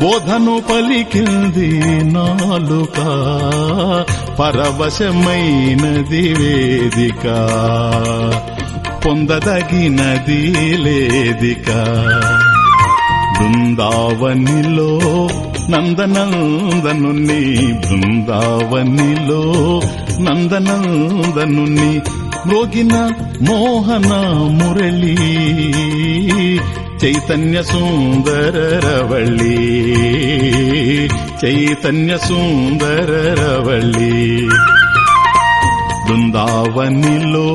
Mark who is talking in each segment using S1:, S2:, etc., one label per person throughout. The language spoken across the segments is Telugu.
S1: బోధను పలికింది నాలుక పరవశమైనది వేదిక పొందదగినది లేదిక. బృందావనిలో నందనందనుని బృందావనిలో నందనందనుని మ్రోగిన మోహన మురళీ చైతన్య సుందరరవళి చైతన్య సుందరరవళి బృందావనిలో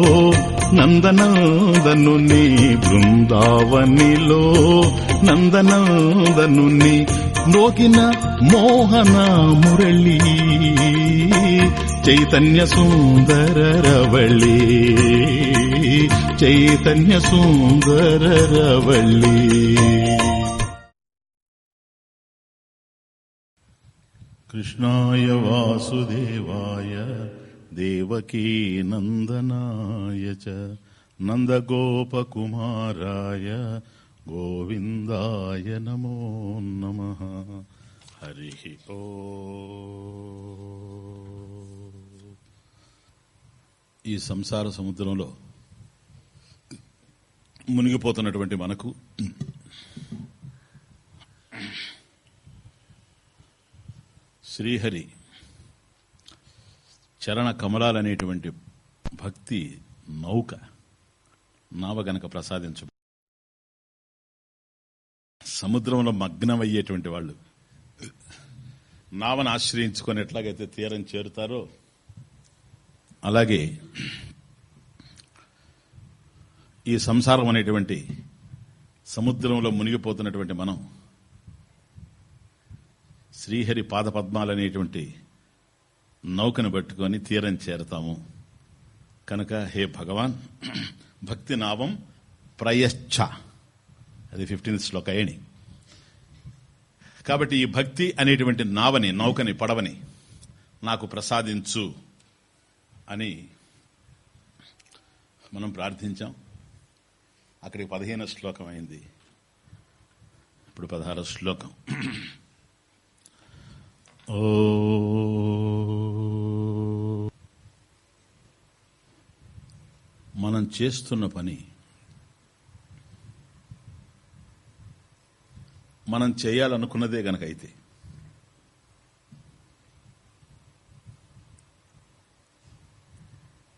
S1: నందనందనుని బృందావనిలో నందనందనుని మోగిన మోహన మురళి చైతన్య సుందరరవళి చైతన్య సుందరరవళి కృష్ణాయ వాసుదేవాయ దేవకీ నందనాయ చ నందగోపకుమారాయ గోవిందాయ నమో నమ. హరి ఓ. ఈ సంసార సముద్రంలో మునిగిపోతున్నటువంటి మనకు. శ్రీహరి చరణ కమలాలనేటువంటి భక్తి నౌక నావ గనక ప్రసాదించు. సముద్రంలో మగ్నమయ్యేటువంటి వాళ్ళు నావను ఆశ్రయించుకొని ఎట్లాగైతే తీరం చేరుతారో అలాగే ఈ సంసారం అనేటువంటి సముద్రంలో మునిగిపోతున్నటువంటి మనం శ్రీహరి పాదపద్మాలనేటువంటి నౌకను పట్టుకొని తీరం చేరతాము. కనుక హే భగవాన్ భక్తి నావం ప్రయశ్చ. అది ఫిఫ్టీన్త్ శ్లోకయణి కాబట్టి ఈ భక్తి అనేటువంటి నావని నౌకని పడవని నాకు ప్రసాదించు అని మనం ప్రార్థించాం. అక్కడికి పదిహేను శ్లోకం అయింది. ఇప్పుడు పదహారు శ్లోకం. ఓ మనం చేస్తున్న పని మనం చేయాలనుకున్నదే గనక అయితే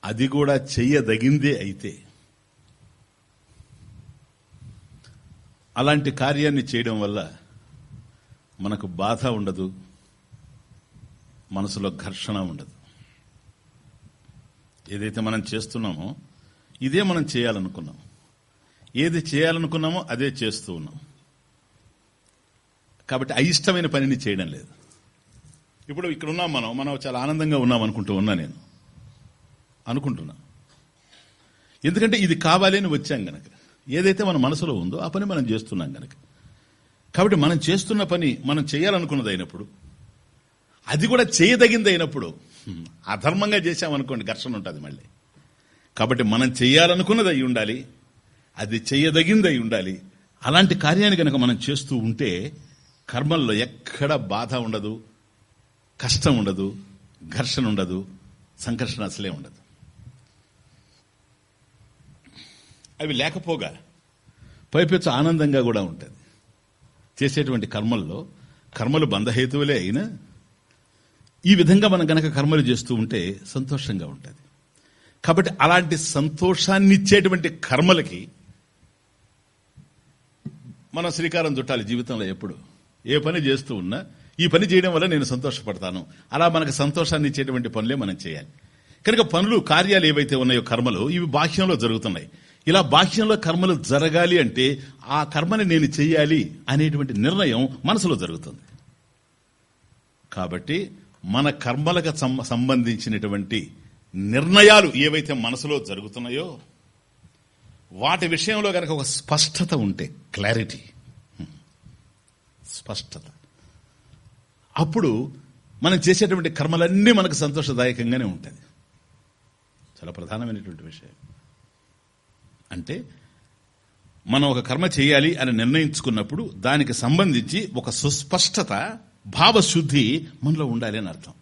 S1: అది కూడా చెయ్యదగిందే అయితే అలాంటి కార్యాన్ని చేయడం వల్ల మనకు బాధ ఉండదు మనసులో ఘర్షణ ఉండదు. ఏదైతే మనం చేస్తున్నామో ఇదే మనం చేయాలనుకున్నాం. ఏది చేయాలనుకున్నామో అదే చేస్తూ ఉన్నాం. కాబట్టి అయిష్టమైన పనిని చేయడం లేదు. ఇప్పుడు ఇక్కడ ఉన్నాం మనం మనం చాలా ఆనందంగా ఉన్నాం అనుకుంటూ ఉన్నా నేను. అనుకుంటున్నా. ఎందుకంటే ఇది కావాలి అని వచ్చాం గనక. ఏదైతే మన మనసులో ఉందో ఆ పని మనం చేస్తున్నాం గనక. కాబట్టి మనం చేస్తున్న పని మనం చేయాలనుకున్నది అయినప్పుడు అది కూడా చేయదగింది అయినప్పుడు అధర్మంగా చేశామనుకోండి ఘర్షణ ఉంటుంది మళ్ళీ. కాబట్టి మనం చేయాలనుకున్నది అయి ఉండాలి అది చేయదగింది అయి ఉండాలి. అలాంటి కార్యాన్ని కనుక మనం చేస్తూ ఉంటే కర్మల్లో ఎక్కడ బాధ ఉండదు కష్టం ఉండదు ఘర్షణ ఉండదు సంఘర్షణ అసలే ఉండదు. అవి లేకపోగా పైపెచ్చు ఆనందంగా కూడా ఉంటుంది. చేసేటువంటి కర్మల్లో కర్మలు బంధహేతువులే అయినా ఈ విధంగా మనం గనక కర్మలు చేస్తూ ఉంటే సంతోషంగా ఉంటుంది. కాబట్టి అలాంటి సంతోషాన్ని ఇచ్చేటువంటి కర్మలకి మనం శ్రీకారం చుట్టాలి జీవితంలో ఎప్పుడు ఏ పని చేస్తూ ఉన్నా ఈ పని చేయడం వల్ల నేను సంతోషపడతాను. అలా మనకు సంతోషాన్ని ఇచ్చేటువంటి పనులే మనం చేయాలి. కనుక పనులు కార్యాలు ఏవైతే ఉన్నాయో కర్మలు ఇవి బాహ్యంలో జరుగుతున్నాయి. ఇలా బాహ్యంలో కర్మలు జరగాలి అంటే ఆ కర్మని నేను చెయ్యాలి అనేటువంటి నిర్ణయం మనసులో జరుగుతుంది. కాబట్టి మన కర్మలకు సంబంధించినటువంటి నిర్ణయాలు ఏవైతే మనసులో జరుగుతున్నాయో వాటి విషయంలో కనుక ఒక స్పష్టత ఉంటే క్లారిటీ. స్పష్టత. అప్పుడు మనం చేసేటువంటి కర్మలన్నీ మనకు సంతోషదాయకంగానే ఉంటుంది చాలా ప్రధానమైనటువంటి విషయం. అంటే మనం ఒక కర్మ చేయాలి అని నిర్ణయించుకున్నప్పుడు దానికి సంబంధించి ఒక సుస్పష్టత భావశుద్ధి మనలో ఉండాలి అని అర్థం.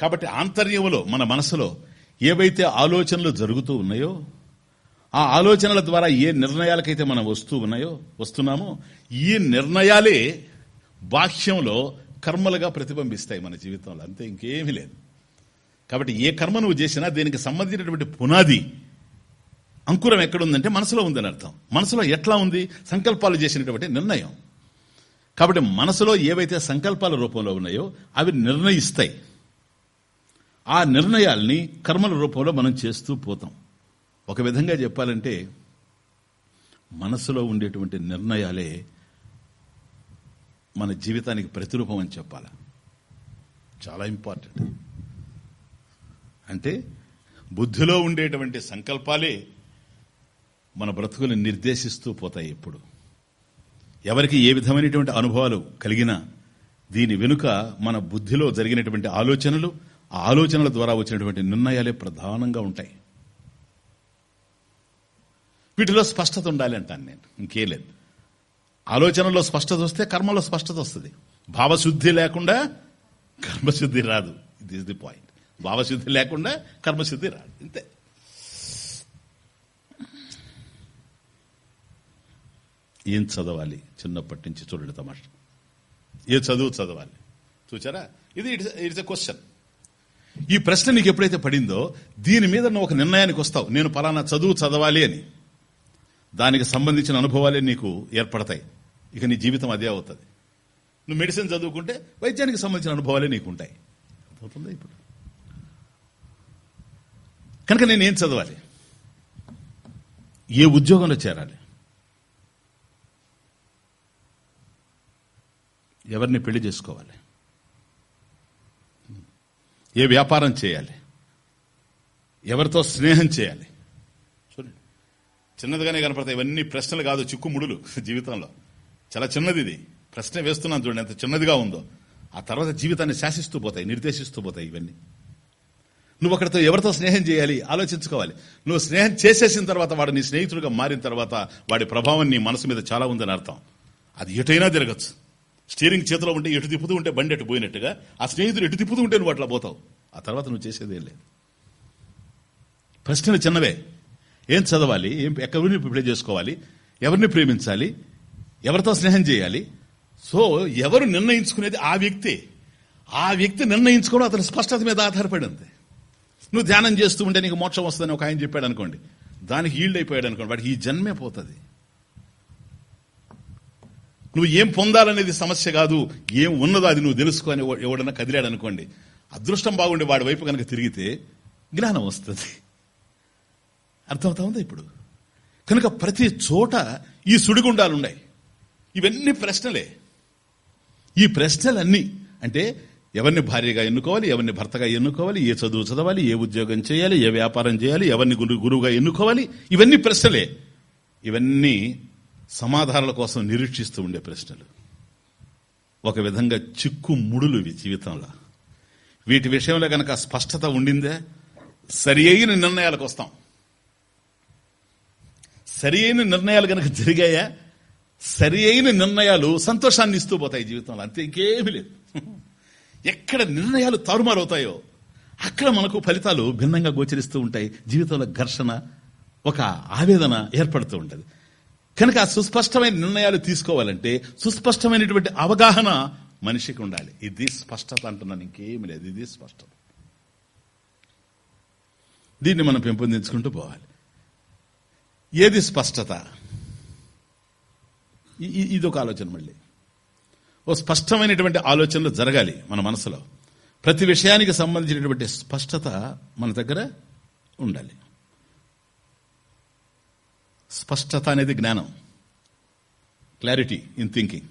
S1: కాబట్టి ఆంతర్యంలో మన మనసులో ఏవైతే ఆలోచనలు జరుగుతూ ఉన్నాయో ఆ ఆలోచనల ద్వారా ఏ నిర్ణయాలకైతే మనం వస్తూ ఉన్నాయో వస్తున్నామో ఈ నిర్ణయాలే బాహ్యంలో కర్మలుగా ప్రతిబింబిస్తాయి మన జీవితంలో. అంతే ఇంకేమీ లేదు. కాబట్టి ఏ కర్మ నువ్వు చేసినా దీనికి సంబంధించినటువంటి పునాది అంకురం ఎక్కడుందంటే మనసులో ఉందని అర్థం. మనసులో ఎట్లా ఉంది? సంకల్పాలు చేసినటువంటి నిర్ణయం. కాబట్టి మనసులో ఏవైతే సంకల్పాల రూపంలో ఉన్నాయో అవి నిర్ణయిస్తాయి. ఆ నిర్ణయాల్ని కర్మల రూపంలో మనం చేస్తూ పోతాం. ఒక విధంగా చెప్పాలంటే మనసులో ఉండేటువంటి నిర్ణయాలే మన జీవితానికి ప్రతిరూపం అని చెప్పాలి. చాలా ఇంపార్టెంట్. అంటే బుద్ధిలో ఉండేటువంటి సంకల్పాలే మన బ్రతుకులు నిర్దేశిస్తూ పోతాయి ఎప్పుడు. ఎవరికి ఏ విధమైనటువంటి అనుభవాలు కలిగినా దీని వెనుక మన బుద్ధిలో జరిగినటువంటి ఆలోచనలు ఆ ఆలోచనల ద్వారా వచ్చినటువంటి నిర్ణయాలే ప్రధానంగా ఉంటాయి. వీటిలో స్పష్టత ఉండాలి అంటాను నేను. ఇంకేలేదు ఆలోచనలో స్పష్టత వస్తే కర్మలో స్పష్టత వస్తుంది. భావశుద్ధి లేకుండా కర్మశుద్ధి రాదు. ఇట్ ది పాయింట్ భావశుద్ధి లేకుండా కర్మశుద్ధి రాదు. ఇంతే. ఏం చదవాలి? చిన్నప్పటి నుంచి చూడండి తమాష. ఏ చదువు చదవాలి? చూచారా? ఇది ఇట్స్ ఇట్స్ ఎ క్వశ్చన్. ఈ ప్రశ్న నీకు ఎప్పుడైతే పడిందో దీని మీద నువ్వు ఒక నిర్ణయానికి వస్తావు. నేను పలానా చదువు చదవాలి అని. దానికి సంబంధించిన అనుభవాలే నీకు ఏర్పడతాయి. ఇక నీ జీవితం అదే అవుతుంది. నువ్వు మెడిసిన్ చదువుకుంటే వైద్యానికి సంబంధించిన అనుభవాలే నీకు ఉంటాయి అర్థమవుతుందా ఇప్పుడు? కనుక నేను ఏం చదవాలి? ఏ ఉద్యోగంలో చేరాలి? ఎవరిని పెళ్ళి చేసుకోవాలి? ఏ వ్యాపారం చేయాలి? ఎవరితో స్నేహం చేయాలి? చూడండి. చిన్నదిగానే కనపడతాయి. ఇవన్నీ ప్రశ్నలు కాదు చిక్కుముడులు జీవితంలో. చాలా చిన్నది ఇది. ప్రశ్న వేస్తున్నాను చూడండి ఎంత చిన్నదిగా ఉందో. ఆ తర్వాత జీవితాన్ని శాసిస్తూ పోతాయి నిర్దేశిస్తూ పోతాయి ఇవన్నీ. నువ్వు అక్కడితో ఎవరితో స్నేహం చేయాలి? ఆలోచించుకోవాలి. నువ్వు స్నేహం చేసేసిన తర్వాత వాడు నీ స్నేహితుడిగా మారిన తర్వాత వాడి ప్రభావం నీ మనసు మీద చాలా ఉందని అర్థం. అది ఎటైనా తిరగచ్చు. స్టీరింగ్ చేతిలో ఉంటే ఎటు తిప్పుతూ ఉంటే బండి ఎటు పోయినట్టుగా ఆ స్నేహితుడు ఎటు తిప్పుతూ ఉంటే నువ్వు అట్లా పోతావు. ఆ తర్వాత నువ్వు చేసేదేం లేదు. ప్రశ్నలు చిన్నవే. ఏం చదవాలి? ఏం ఎక్కడిని ప్లే చేసుకోవాలి? ఎవరిని ప్రేమించాలి? ఎవరితో స్నేహం చేయాలి? సో ఎవరు నిర్ణయించుకునేది ఆ వ్యక్తి. ఆ వ్యక్తి నిర్ణయించుకోవడం అతని స్పష్టత మీద ఆధారపడింది. నువ్వు ధ్యానం చేస్తూ ఉంటే నీకు మోక్షం వస్తుందని ఒక ఆయన చెప్పాడు అనుకోండి. దానికి ఈల్డ్ అయిపోయాడు అనుకోండి. వాడికి ఈ జన్మే పోతుంది. నువ్వు ఏం పొందాలనేది సమస్య కాదు ఏం ఉన్నదో అది నువ్వు తెలుసుకొని ఎవడన్నా కదిలాడు అనుకోండి అదృష్టం బాగుండే వాడి వైపు కనుక తిరిగితే జ్ఞానం వస్తుంది. అర్థమవుతా ఉందా ఇప్పుడు? కనుక ప్రతి చోట ఈ సుడిగుండాలున్నాయి. ఇవన్నీ ప్రశ్నలే. ఈ ప్రశ్నలన్నీ అంటే ఎవరిని భార్యగా ఎన్నుకోవాలి ఎవరిని భర్తగా ఎన్నుకోవాలి ఏ చదువు చదవాలి ఏ ఉద్యోగం చేయాలి ఏ వ్యాపారం చేయాలి ఎవరిని గురువుగా ఎన్నుకోవాలి ఇవన్నీ ప్రశ్నలే. ఇవన్నీ సమాధానాల కోసం నిరీక్షిస్తూ ఉండే ప్రశ్నలు. ఒక విధంగా చిక్కు ముడులు ఇవి జీవితంలో. వీటి విషయంలో గనక స్పష్టత ఉండిందే సరి అయిన నిర్ణయాలకు వస్తాం. సరి అయిన నిర్ణయాలు గనక జరిగాయా సరి అయిన నిర్ణయాలు సంతోషాన్ని ఇస్తూ పోతాయి జీవితంలో. అంతే ఇంకేమీ లేదు. ఎక్కడ నిర్ణయాలు తారుమారవుతాయో అక్కడ మనకు ఫలితాలు భిన్నంగా గోచరిస్తూ ఉంటాయి. జీవితంలో ఘర్షణ ఒక ఆవేదన ఏర్పడుతూ ఉంటుంది. కనుక సుస్పష్టమైన నిర్ణయాలు తీసుకోవాలంటే సుస్పష్టమైనటువంటి అవగాహన మనిషికి ఉండాలి. ఇది స్పష్టత అంటున్నాను ఇంకేమి లేదు. ఇది స్పష్టత. దీన్ని మనం పెంపొందించుకుంటూ పోవాలి. ఏది స్పష్టత? ఇది ఒక ఆలోచన మళ్ళీ. ఓ స్పష్టమైనటువంటి ఆలోచనలు జరగాలి మన మనసులో. ప్రతి విషయానికి సంబంధించినటువంటి స్పష్టత మన దగ్గర ఉండాలి. స్పష్టత అనేది జ్ఞానం. Clarity in thinking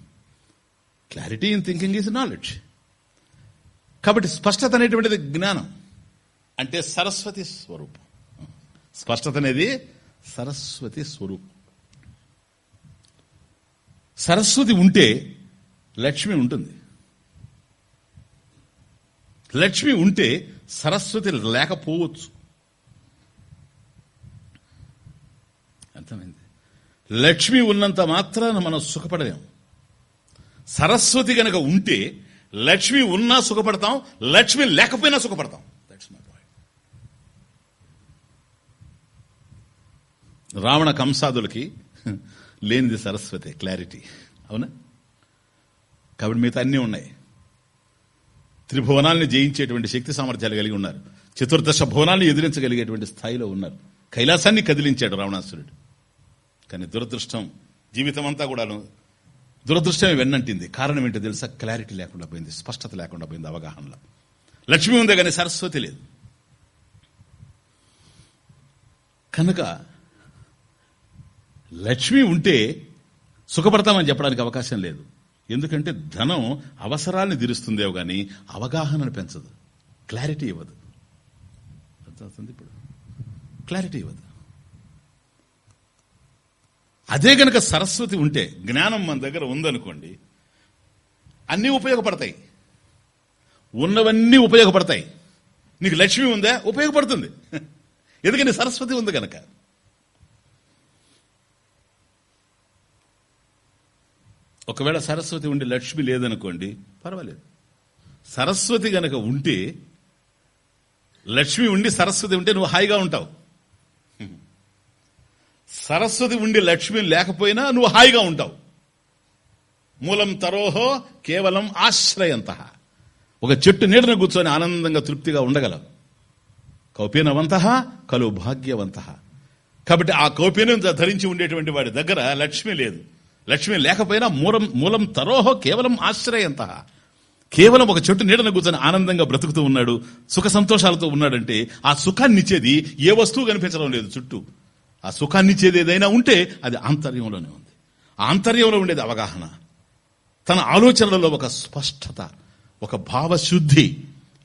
S1: clarity in thinking is knowledge కాబట్టి స్పష్టత అనేటువంటిది జ్ఞానం. అంటే సరస్వతి స్వరూపం. స్పష్టత అనేది సరస్వతి స్వరూపం. సరస్వతి ఉంటే లక్ష్మి ఉంటుంది. లక్ష్మి ఉంటే సరస్వతి లేకపోవచ్చు అర్థమైంది లక్ష్మి ఉన్నంత మాత్రాన మనం సుఖపడలేం. సరస్వతి గనక ఉంటే లక్ష్మి ఉన్నా సుఖపడతాం లక్ష్మి లేకపోయినా సుఖపడతాం. దట్స్ మై పాయింట్ రావణ కంసాదులకి లేనిది సరస్వతి క్లారిటీ అవునా? కాబట్టి మిగతా అన్నీ ఉన్నాయి. త్రిభువనాల్ని జయించేటువంటి శక్తి సామర్థ్యాలు కలిగి ఉన్నారు. చతుర్దశ భువనాన్ని ఎదిరించగలిగేటువంటి స్థాయిలో ఉన్నారు. కైలాసాన్ని కదిలించాడు రావణాసురుడు. కానీ దురదృష్టం జీవితం అంతా కూడాను దురదృష్టమే వెన్నంటింది. కారణం ఏంటో తెలుసా? క్లారిటీ లేకుండా పోయింది స్పష్టత లేకుండా పోయింది అవగాహనలో. లక్ష్మి ఉందే కానీ సరస్వతి లేదు. కనుక లక్ష్మి ఉంటే సుఖపడతామని చెప్పడానికి అవకాశం లేదు. ఎందుకంటే ధనం అవసరాన్ని తీరుస్తుందేమో కానీ అవగాహనను పెంచదు. క్లారిటీ ఇవ్వదు. అర్థమవుతుంది ఇప్పుడు? క్లారిటీ ఇవ్వదు. అదే గనక సరస్వతి ఉంటే జ్ఞానం మన దగ్గర ఉందనుకోండి అన్నీ ఉపయోగపడతాయి. ఉన్నవన్నీ ఉపయోగపడతాయి. నీకు లక్ష్మి ఉందా? ఉపయోగపడుతుంది. ఎందుకని సరస్వతి ఉంది గనక. ఒకవేళ సరస్వతి ఉండి లక్ష్మి లేదనుకోండి పర్వాలేదు. సరస్వతి గనక ఉంటే లక్ష్మి ఉండి సరస్వతి ఉంటే నువ్వు హాయిగా ఉంటావు. సరస్వతి ఉండి లక్ష్మి లేకపోయినా నువ్వు హాయిగా ఉంటావు. మూలం తరోహో కేవలం ఆశ్రయంత. ఒక చెట్టు నీడన కూర్చొని ఆనందంగా తృప్తిగా ఉండగలవు. కౌపీనవంత కలు భాగ్యవంత. కాబట్టి ఆ కౌపీనం ధరించి ఉండేటువంటి వాడి దగ్గర లక్ష్మి లేదు. లక్ష్మి లేకపోయినా మూలం మూలం తరోహో కేవలం ఆశ్రయంత. కేవలం ఒక చెట్టు నీడన కూర్చొని ఆనందంగా బ్రతుకుతూ ఉన్నాడు సుఖ సంతోషాలతో ఉన్నాడంటే ఆ సుఖాన్ని ఇచ్చేది ఏ వస్తువు కనిపించడం లేదు చుట్టూ. ఆ సుఖాన్నిచ్చేది ఏదైనా ఉంటే అది ఆంతర్యంలోనే ఉంది. ఆంతర్యంలో ఉండేది అవగాహన. తన ఆలోచనలలో ఒక స్పష్టత ఒక భావశుద్ధి.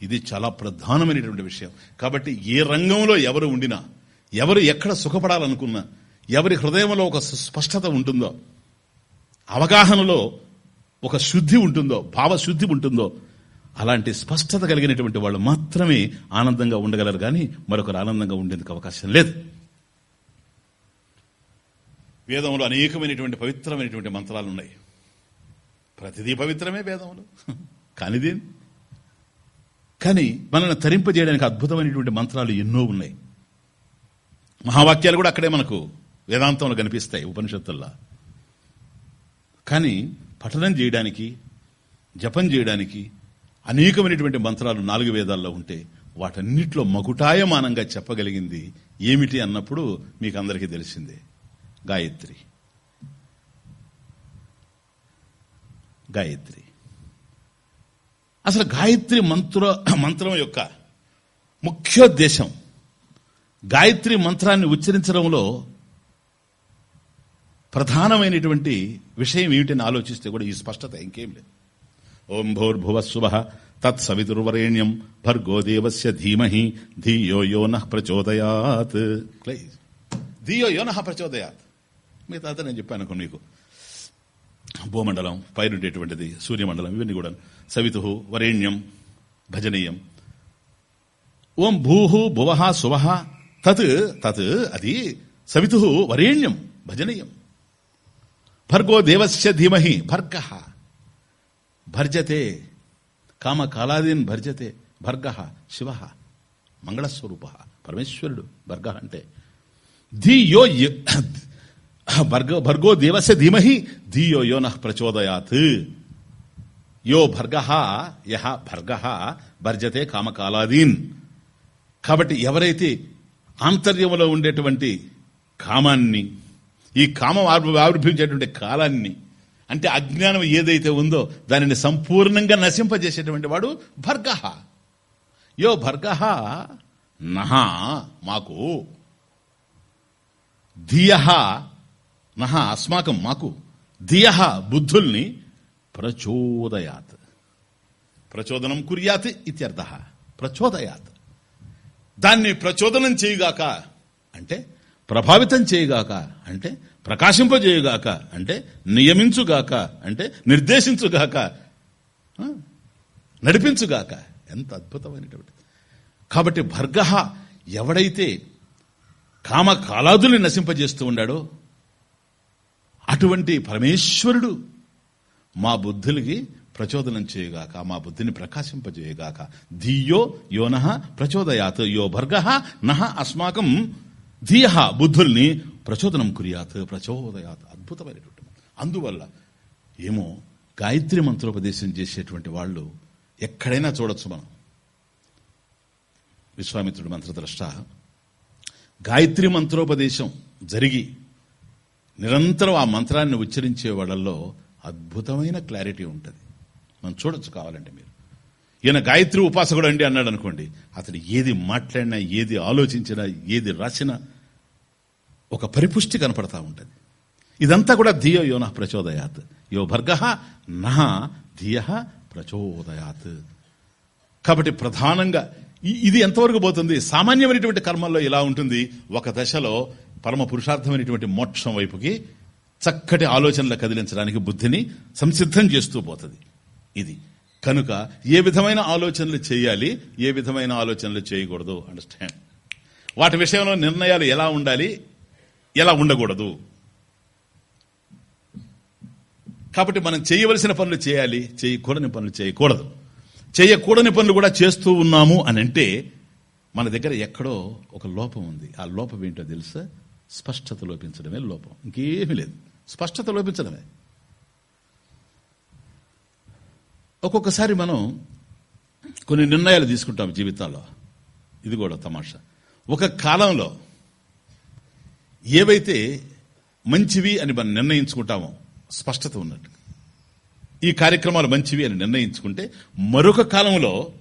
S1: ఇది చాలా ప్రధానమైనటువంటి విషయం. కాబట్టి ఏ రంగంలో ఎవరు ఉండినా ఎవరు ఎక్కడ సుఖపడాలనుకున్నా ఎవరి హృదయంలో ఒక స్పష్టత ఉంటుందో అవగాహనలో ఒక శుద్ధి ఉంటుందో భావశుద్ధి ఉంటుందో అలాంటి స్పష్టత కలిగినటువంటి వాళ్ళు మాత్రమే ఆనందంగా ఉండగలరు. కానీ మరొకరు ఆనందంగా ఉండేందుకు అవకాశం లేదు. వేదంలో అనేకమైనటువంటి పవిత్రమైనటువంటి మంత్రాలు ఉన్నాయి ప్రతిదీ పవిత్రమే వేదములు కానిదే కానీ మనల్ని తరింపజేయడానికి అద్భుతమైనటువంటి మంత్రాలు ఎన్నో ఉన్నాయి. మహావాక్యాలు కూడా అక్కడే మనకు వేదాంతంలో కనిపిస్తాయి ఉపనిషత్తుల్లో. కానీ పఠనం చేయడానికి జపం చేయడానికి అనేకమైనటువంటి మంత్రాలు నాలుగు వేదాల్లో ఉంటే వాటన్నిటిలో మకుటాయమానంగా చెప్పగలిగింది ఏమిటి అన్నప్పుడు మీకు అందరికీ తెలిసిందే. గాయత్రి. గాయత్రి. అసలు గాయత్రి మంత్ర మంత్రం యొక్క ముఖ్యోద్దేశం గాయత్రి మంత్రాన్ని ఉచ్చరించడంలో ప్రధానమైనటువంటి విషయం ఏమిటని ఆలోచిస్తే కూడా ఈ స్పష్టత ఇంకేం లేదు. ఓం భూర్భువస్సువ తత్సవితుర్వరేణ్యం భర్గోదేవస్య ధీమహి ధియో యో నః ప్రచోదయాత్. ధియో యో నః ప్రచోదయాత్. మిగతా నేను చెప్పాను అనుకో మీకు. భూమండలం పైరుండేటువంటిది సూర్యమండలం ఇవన్నీ కూడా సవితు వరేణ్యం భజనీయం. ఓం భూహు భువహ శువహ తత్ తత్ అది సవితు వరేణ్యం భజనీయం. భర్గో దేవస్య ధీమహి భర్గ. భర్జతే కామ కాలాదీన్ భర్జతే భర్గ శివ. మంగళస్వరూప. పరమేశ్వరుడు భర్గ అంటే. ధీయో భర్గో భర్గో దేవస్య ధీమహి ధీయో యో నః ప్రచోదయాత్ యో భర్గ యహ భర్గ భర్జతే కామకాలాదీన్ కాబట్టి ఎవరైతే ఆంతర్యంలో ఉండేటువంటి కామాన్ని ఈ కామం ఆవిర్భవించేటువంటి కాలాన్ని అంటే అజ్ఞానం ఏదైతే ఉందో దానిని సంపూర్ణంగా నశింపజేసేటువంటి వాడు భర్గ. యో భర్గ నహ మాకు. ధియ నహ అస్మాకం మాకు ధియ బుద్ధుల్ని ప్రచోదయాత్. ప్రచోదనం కుర్యాత్ ఇత్యర్థ. ప్రచోదయాత్. దాన్ని ప్రచోదనం చేయుగాక అంటే ప్రభావితం చేయగాక అంటే ప్రకాశింపజేయుగాక అంటే నియమించుగాక అంటే నిర్దేశించుగాక నడిపించుగాక. ఎంత అద్భుతమైనటువంటి. కాబట్టి భర్గ ఎవడైతే కామ కాలాదుల్ని నశింపజేస్తూ ఉన్నాడో అటువంటి పరమేశ్వరుడు మా బుద్ధులకి ప్రచోదనం చేయగాక మా బుద్ధిని ప్రకాశింపజేయగాక. ధీయో యోన ప్రచోదయాత్ యో భర్గ నహ అస్మాకం ధీయ బుద్ధుల్ని ప్రచోదనం కురియాత్ ప్రచోదయాత్. అద్భుతమైనటువంటి అందువల్ల ఏమో గాయత్రి మంత్రోపదేశం చేసేటువంటి వాళ్ళు ఎక్కడైనా చూడొచ్చు మనం. విశ్వామిత్రుడు మంత్రద్రష్ట. గాయత్రి మంత్రోపదేశం జరిగి నిరంతరం ఆ మంత్రాన్ని ఉచ్చరించే వాళ్ళల్లో అద్భుతమైన క్లారిటీ ఉంటుంది. మనం చూడొచ్చు కావాలంటే మీరు. ఈయన గాయత్రి ఉపాసకుడు అండి అన్నాడు అనుకోండి అతడు ఏది మాట్లాడినా ఏది ఆలోచించినా ఏది రాసినా ఒక పరిపుష్టి కనపడతా ఉంటుంది. ఇదంతా కూడా ధియో యోన ప్రచోదయాత్. యో భర్గ నహ ధియ ప్రచోదయాత్. కాబట్టి ప్రధానంగా ఇది ఎంతవరకు పోతుంది? సామాన్యమైనటువంటి కర్మల్లో ఇలా ఉంటుంది. ఒక దశలో పరమ పురుషార్థమైనటువంటి మోక్షం వైపుకి చక్కటి ఆలోచనలు కదిలించడానికి బుద్ధిని సంసిద్ధం చేస్తూ పోతుంది. ఇది. కనుక ఏ విధమైన ఆలోచనలు చేయాలి ఏ విధమైన ఆలోచనలు చేయకూడదు. అండర్స్టాండ్ వాటి విషయంలో నిర్ణయాలు ఎలా ఉండాలి ఎలా ఉండకూడదు? కాబట్టి మనం చేయవలసిన పనులు చేయాలి చేయకూడని పనులు చేయకూడదు. చేయకూడని పనులు కూడా చేస్తూ ఉన్నాము అని అంటే మన దగ్గర ఎక్కడో ఒక లోపం ఉంది. ఆ లోపం ఏంటో తెలుసా? స్పష్టత లోపించడమే లోపం. ఇంకేమీ లేదు. స్పష్టత లోపించడమే. ఒక్కొక్కసారి మనం కొన్ని నిర్ణయాలు తీసుకుంటాం జీవితాల్లో. ఇది కూడా తమాషా. ఒక కాలంలో ఏవైతే మంచివి అని మనం నిర్ణయించుకుంటామో స్పష్టత ఉన్నట్టు. ఈ కార్యక్రమాలు మంచివి అని నిర్ణయించుకుంటే మరొక కాలంలో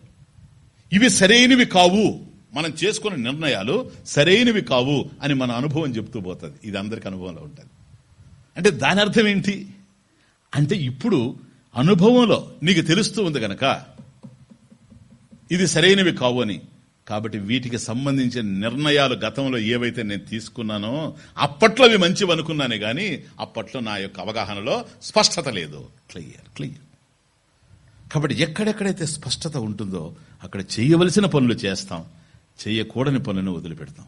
S1: ఇవి సరైనవి కావు. మనం చేసుకున్న నిర్ణయాలు సరైనవి కావు అని మన అనుభవం చెప్తూ పోతుంది. ఇది అందరికి అనుభవంలో ఉంటుంది. అంటే దాని అర్థం ఏంటి? అంటే ఇప్పుడు అనుభవంలో నీకు తెలుస్తూ ఉంది గనక ఇది సరైనవి కావు అని. కాబట్టి వీటికి సంబంధించిన నిర్ణయాలు గతంలో ఏవైతే నేను తీసుకున్నానో అప్పట్లో అవి మంచివి అనుకున్నానే కానీ అప్పట్లో నా యొక్క అవగాహనలో స్పష్టత లేదు. Clear clear. కాబట్టి ఎక్కడెక్కడైతే స్పష్టత ఉంటుందో అక్కడ చేయవలసిన పనులు చేస్తాం. చేయకూడని పనులను వదిలిపెడతాం.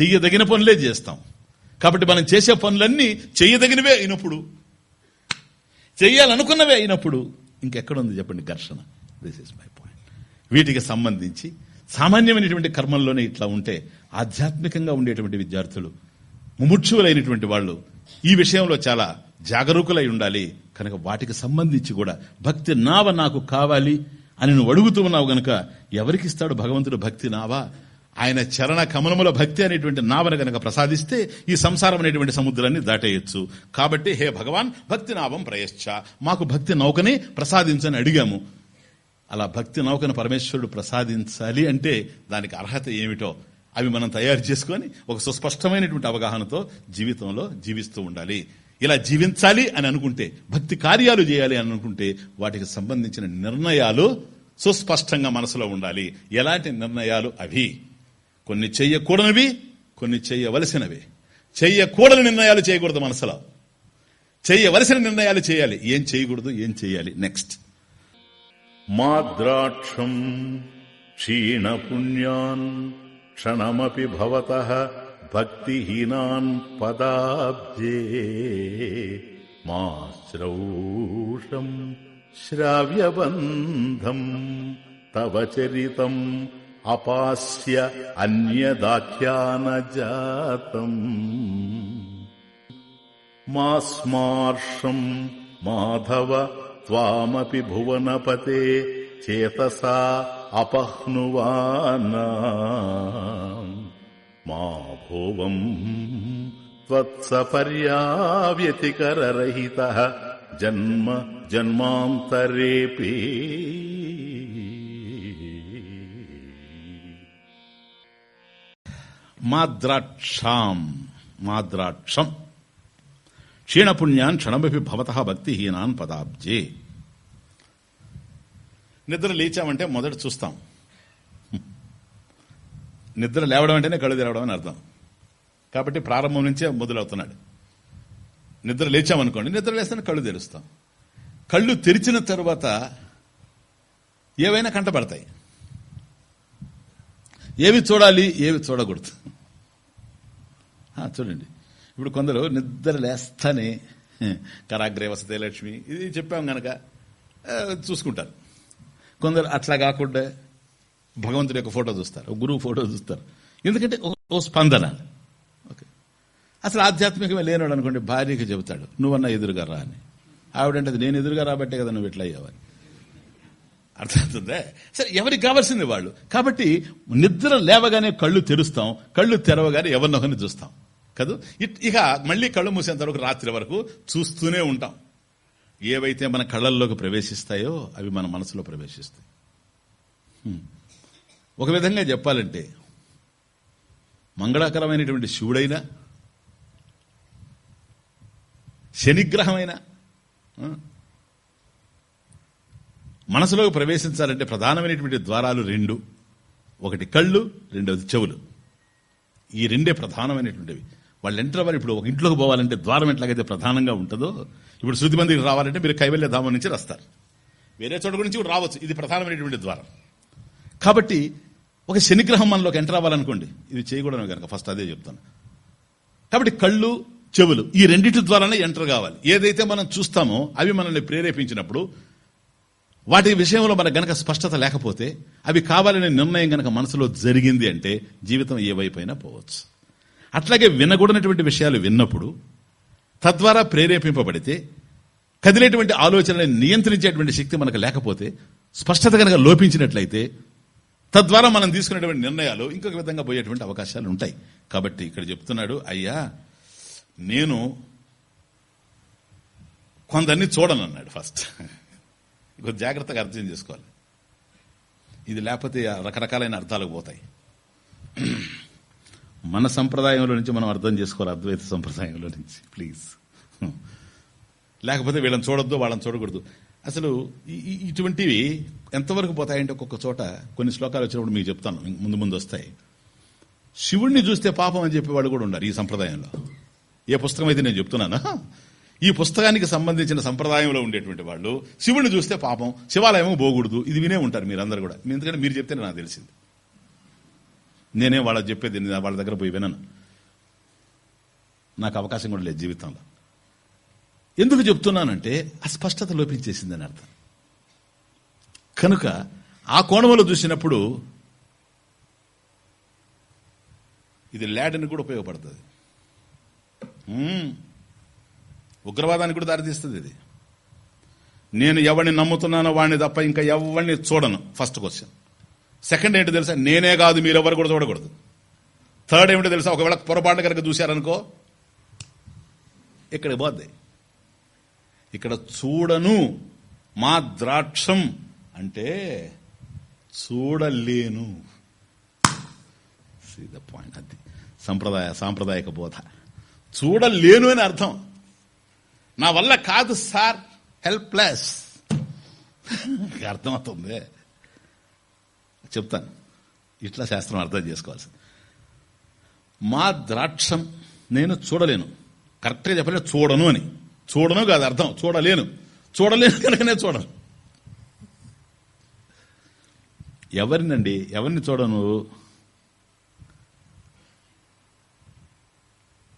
S1: చెయ్యదగిన పనులే చేస్తాం. కాబట్టి మనం చేసే పనులన్నీ చెయ్యదగినవే అయినప్పుడు చెయ్యాలనుకున్నవే అయినప్పుడు ఇంకెక్కడుంది చెప్పండి ఘర్షణ? దిస్ ఇస్ మై పాయింట్ వీటికి సంబంధించి సామాన్యమైనటువంటి కర్మల్లోనే ఇట్లా ఉంటే ఆధ్యాత్మికంగా ఉండేటువంటి విద్యార్థులు ముముక్షువులైనటువంటి వాళ్ళు ఈ విషయంలో చాలా జాగరూకులై ఉండాలి. కనుక వాటికి సంబంధించి కూడా భక్తి నావ నాకు కావాలి. అని నువ్వు అడుగుతూ ఉన్నావు గనక ఎవరికిస్తాడు భగవంతుడు భక్తి నావా? ఆయన చరణ కమలముల భక్తి అనేటువంటి నావను గనక ప్రసాదిస్తే ఈ సంసారం అనేటువంటి సముద్రాన్ని దాటేయచ్చు. కాబట్టి హే భగవాన్ భక్తి నావం ప్రయశ్చ. మాకు భక్తి నౌకని ప్రసాదించని అడిగాము. అలా భక్తి నౌకను పరమేశ్వరుడు ప్రసాదించాలి అంటే దానికి అర్హత ఏమిటో అవి మనం తయారు చేసుకొని ఒక సుస్పష్టమైనటువంటి అవగాహనతో జీవితంలో జీవిస్తూ ఉండాలి. ఇలా జీవించాలి అని అనుకుంటే భక్తి కార్యాలు చేయాలి అని అనుకుంటే వాటికి సంబంధించిన నిర్ణయాలు సుస్పష్టంగా మనసులో ఉండాలి. ఎలాంటి నిర్ణయాలు? అవి కొన్ని చెయ్యకూడనివి కొన్ని చెయ్యవలసినవి. చెయ్యకూడని నిర్ణయాలు చేయకూడదు మనసులో. చెయ్యవలసిన నిర్ణయాలు చేయాలి. ఏం చేయకూడదు ఏం చేయాలి? నెక్స్ట్ మాద్రాక్షం క్షీణపుణ్యాన్ క్షణమపి భవత. भक्तिहीनान् पदाब्जे मा श्रौषम् श्राव्यबन्धम् तव चरितम् अपास्य अन्यदाख्यानजातम् मा स्मार्षम् माधव त्वामपि भुवनपते चेतसा अपह्नुवान् మా భోవం త్వత్సపర్యావ్యతికరరహిత. జన్మ జన్మాంతరేపీ మాద్రాక్షాం. మాద్రాక్షం. క్షీణపుణ్యాన్ క్షణమపి భవత భక్తిహీనాన్ పదాబ్జే. నిద్ర లేచామంటే మొదట చూస్తాం. నిద్ర లేవడం అంటేనే కళ్ళు తెరవడం అని అర్థం. కాబట్టి ప్రారంభం నుంచే మొదలవుతున్నాడు. నిద్ర లేచామనుకోండి నిద్ర లేస్తేనే కళ్ళు తెరుస్తాం. కళ్ళు తెరిచిన తర్వాత ఏవైనా కంటపడతాయి ఏవి చూడాలి ఏవి చూడకూడదు. చూడండి. ఇప్పుడు కొందరు నిద్ర లేస్తానే కరాగ్రే వసతే లక్ష్మి ఇది చెప్పాం గనక చూసుకుంటారు. కొందరు అట్లా కాకుండా భగవంతుడి యొక్క ఫోటో చూస్తారు గురువు ఫోటో చూస్తారు. ఎందుకంటే ఓ స్పందన. ఓకే. అసలు ఆధ్యాత్మికమే లేనాడు అనుకోండి భార్యకి చెబుతాడు నువ్వన్నా ఎదురుగా రా అని. ఆవిడంటే నేను ఎదురుగా రాబట్టే కదా నువ్వు ఇట్లా అయ్యావని అర్థమవుతుందే? సరే ఎవరికి కావాల్సింది వాళ్ళు? కాబట్టి నిద్ర లేవగానే కళ్ళు తెరుస్తాం కళ్ళు తెరవగానే ఎవరినొకరిని చూస్తాం. కదా? ఇక మళ్ళీ కళ్ళు మూసేంత వరకు రాత్రి వరకు చూస్తూనే ఉంటాం. ఏవైతే మన కళ్ళల్లోకి ప్రవేశిస్తాయో అవి మన మనసులో ప్రవేశిస్తాయి. ఒక విధంగా చెప్పాలంటే మంగళకరమైనటువంటి శివుడైనా శనిగ్రహమైన మనసులోకి ప్రవేశించాలంటే ప్రధానమైనటువంటి ద్వారాలు రెండు ఒకటి కళ్ళు రెండవది చెవులు. ఈ రెండే ప్రధానమైనటువంటివి. వాళ్ళు ఎంటర్ అవ్వాలి ఇప్పుడు ఒక ఇంట్లోకి పోవాలంటే ద్వారం ఎట్లాగైతే ప్రధానంగా ఉంటుందో ఇప్పుడు శృతి మందికి రావాలంటే మీరు కైవల్య ధామం నుంచి వస్తారు. వేరే చోట గురించి రావచ్చు. ఇది ప్రధానమైనటువంటి ద్వారం. కాబట్టి ఒక శనిగ్రహం మనలోకి ఎంటర్ అవ్వాలనుకోండి ఇది చేయకూడదు కనుక ఫస్ట్ అదే చెప్తాను. కాబట్టి కళ్ళు చెవులు ఈ రెండింటి ద్వారానే ఎంటర్ కావాలి. ఏదైతే మనం చూస్తామో అవి మనల్ని ప్రేరేపించినప్పుడు వాటి విషయంలో మనకు గనక స్పష్టత లేకపోతే అవి కావాలనే నిర్ణయం గనక మనసులో జరిగింది అంటే జీవితం ఏ వైపైనా పోవచ్చు. అట్లాగే వినకూడనటువంటి విషయాలు విన్నప్పుడు తద్వారా ప్రేరేపింపబడితే కదిలేటువంటి ఆలోచనలను నియంత్రించేటువంటి శక్తి మనకు లేకపోతే స్పష్టత కనుక లోపించినట్లయితే తద్వారా మనం తీసుకునేటువంటి నిర్ణయాలు ఇంకొక విధంగా పోయేటువంటి అవకాశాలు ఉంటాయి. కాబట్టి ఇక్కడ చెప్తున్నాడు అయ్యా నేను కొందరిని చూడనన్నాడు ఫస్ట్. కొంచెం జాగ్రత్తగా అర్థం చేసుకోవాలి. ఇది లేకపోతే రకరకాలైన అర్థాలకు పోతాయి. మన సంప్రదాయంలో నుంచి మనం అర్థం చేసుకోవాలి అద్వైత సంప్రదాయంలో నుంచి ప్లీజ్. లేకపోతే వీళ్ళని చూడొద్దు వాళ్ళని చూడకూడదు. అసలు ఇటువంటివి ఎంతవరకు పోతాయంటే ఒక్కొక్క చోట కొన్ని శ్లోకాలు వచ్చినప్పుడు మీకు చెప్తాను ముందు ముందు వస్తాయి. శివుణ్ణి చూస్తే పాపం అని చెప్పేవాడు కూడా ఉన్నారు ఈ సంప్రదాయంలో. ఏ పుస్తకం అయితే నేను చెప్తున్నానా? ఈ పుస్తకానికి సంబంధించిన సంప్రదాయంలో ఉండేటువంటి వాళ్ళు శివుణ్ణి చూస్తే పాపం శివాలయం పోకూడదు ఇది వినే ఉంటారు మీరందరూ కూడా. ఎందుకంటే మీరు చెప్తే నాకు తెలిసింది. నేనే వాళ్ళకి చెప్పేది వాళ్ళ దగ్గర పోయి వినను. నాకు అవకాశం కూడా లేదు జీవితంలో. ఎందుకు చెప్తున్నానంటే అస్పష్టత లోపించేసిందని అర్థం. కనుక ఆ కోణంలో చూసినప్పుడు ఇది ల్యాడ్ని కూడా ఉపయోగపడుతుంది. ఉగ్రవాదానికి కూడా దారితీస్తుంది ఇది. నేను ఎవరిని నమ్ముతున్నానో వాడిని తప్ప ఇంకా ఎవరిని చూడను ఫస్ట్ క్వశ్చన్ సెకండ్ ఏంటి తెలుసా? నేనే కాదు మీరెవరు కూడా చూడకూడదు. థర్డ్ ఏమిటో తెలుసా? ఒకవేళ పొరపాటు కనుక చూశారనుకో ఇక్కడికి పోద్ది. ఇక్కడ చూడను మా ద్రాక్షం అంటే చూడలేను. ద పాయింట్ అది సంప్రదాయ సాంప్రదాయక బోధ. చూడలేను అని అర్థం. నా వల్ల కాదు సార్. హెల్ప్లెస్ అర్థమవుతుంది. చెప్తాను. ఇట్లా శాస్త్రం అర్థం చేసుకోవాల్సి మా ద్రాక్షం నేను చూడలేను. కరెక్ట్గా చెప్పలేదు చూడను అని. చూడను కాదు అర్థం. చూడలేను. చూడలేను కనుకనే చూడను. ఎవరినండి? ఎవరిని చూడను?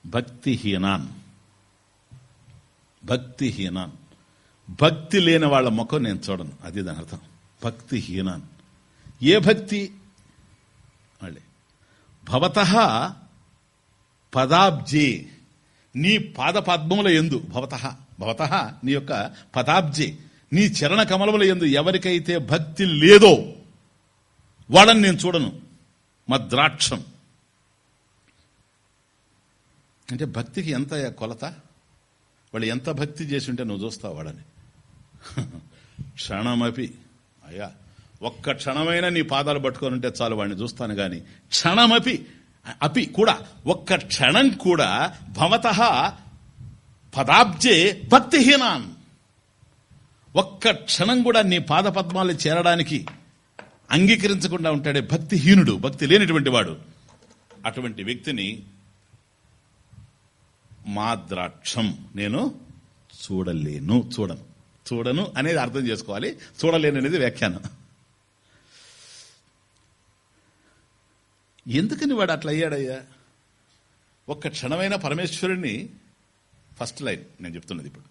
S1: భక్తిహీనాన్. భక్తిహీనాన్. భక్తి లేని వాళ్ళ ముఖం నేను చూడను. అది దాని అర్థం. భక్తిహీనాన్. ఏ భక్తి? మళ్ళీ. భవత పదాబ్జే. నీ పాద పద్మముల ఎందు భవత భవత నీ యొక్క పదాబ్జి నీ చరణ కమలముల ఎందు ఎవరికైతే భక్తి లేదో వాళ్ళని నేను చూడను. మద్రాక్షం. అంటే భక్తికి ఎంత కొలత? వాళ్ళు ఎంత భక్తి చేసి ఉంటే నువ్వు చూస్తావు వాడని క్షణమపి అయ్యా ఒక్క క్షణమైనా నీ పాదాలు పట్టుకొని ఉంటే చాలు వాడిని చూస్తాను కానీ క్షణమపి అపి కూడా ఒక్క క్షణం కూడా భవత పదాబ్జే భక్తిహీనాన్. ఒక్క క్షణం కూడా నీ పాద పద్మాలు చేరడానికి అంగీకరించకుండా ఉంటాడే భక్తిహీనుడు భక్తి లేనిటువంటి వాడు. అటువంటి వ్యక్తిని మాద్రాక్షం నేను చూడలేను చూడను. చూడను అనేది అర్థం చేసుకోవాలి. చూడలేను అనేది వ్యాఖ్యానం. ఎందుకని వాడు అట్లా అయ్యాడయ్యా? ఒక్క క్షణమైన పరమేశ్వరుణ్ణి ఫస్ట్ లైన్ నేను చెప్తున్నది ఇప్పుడు.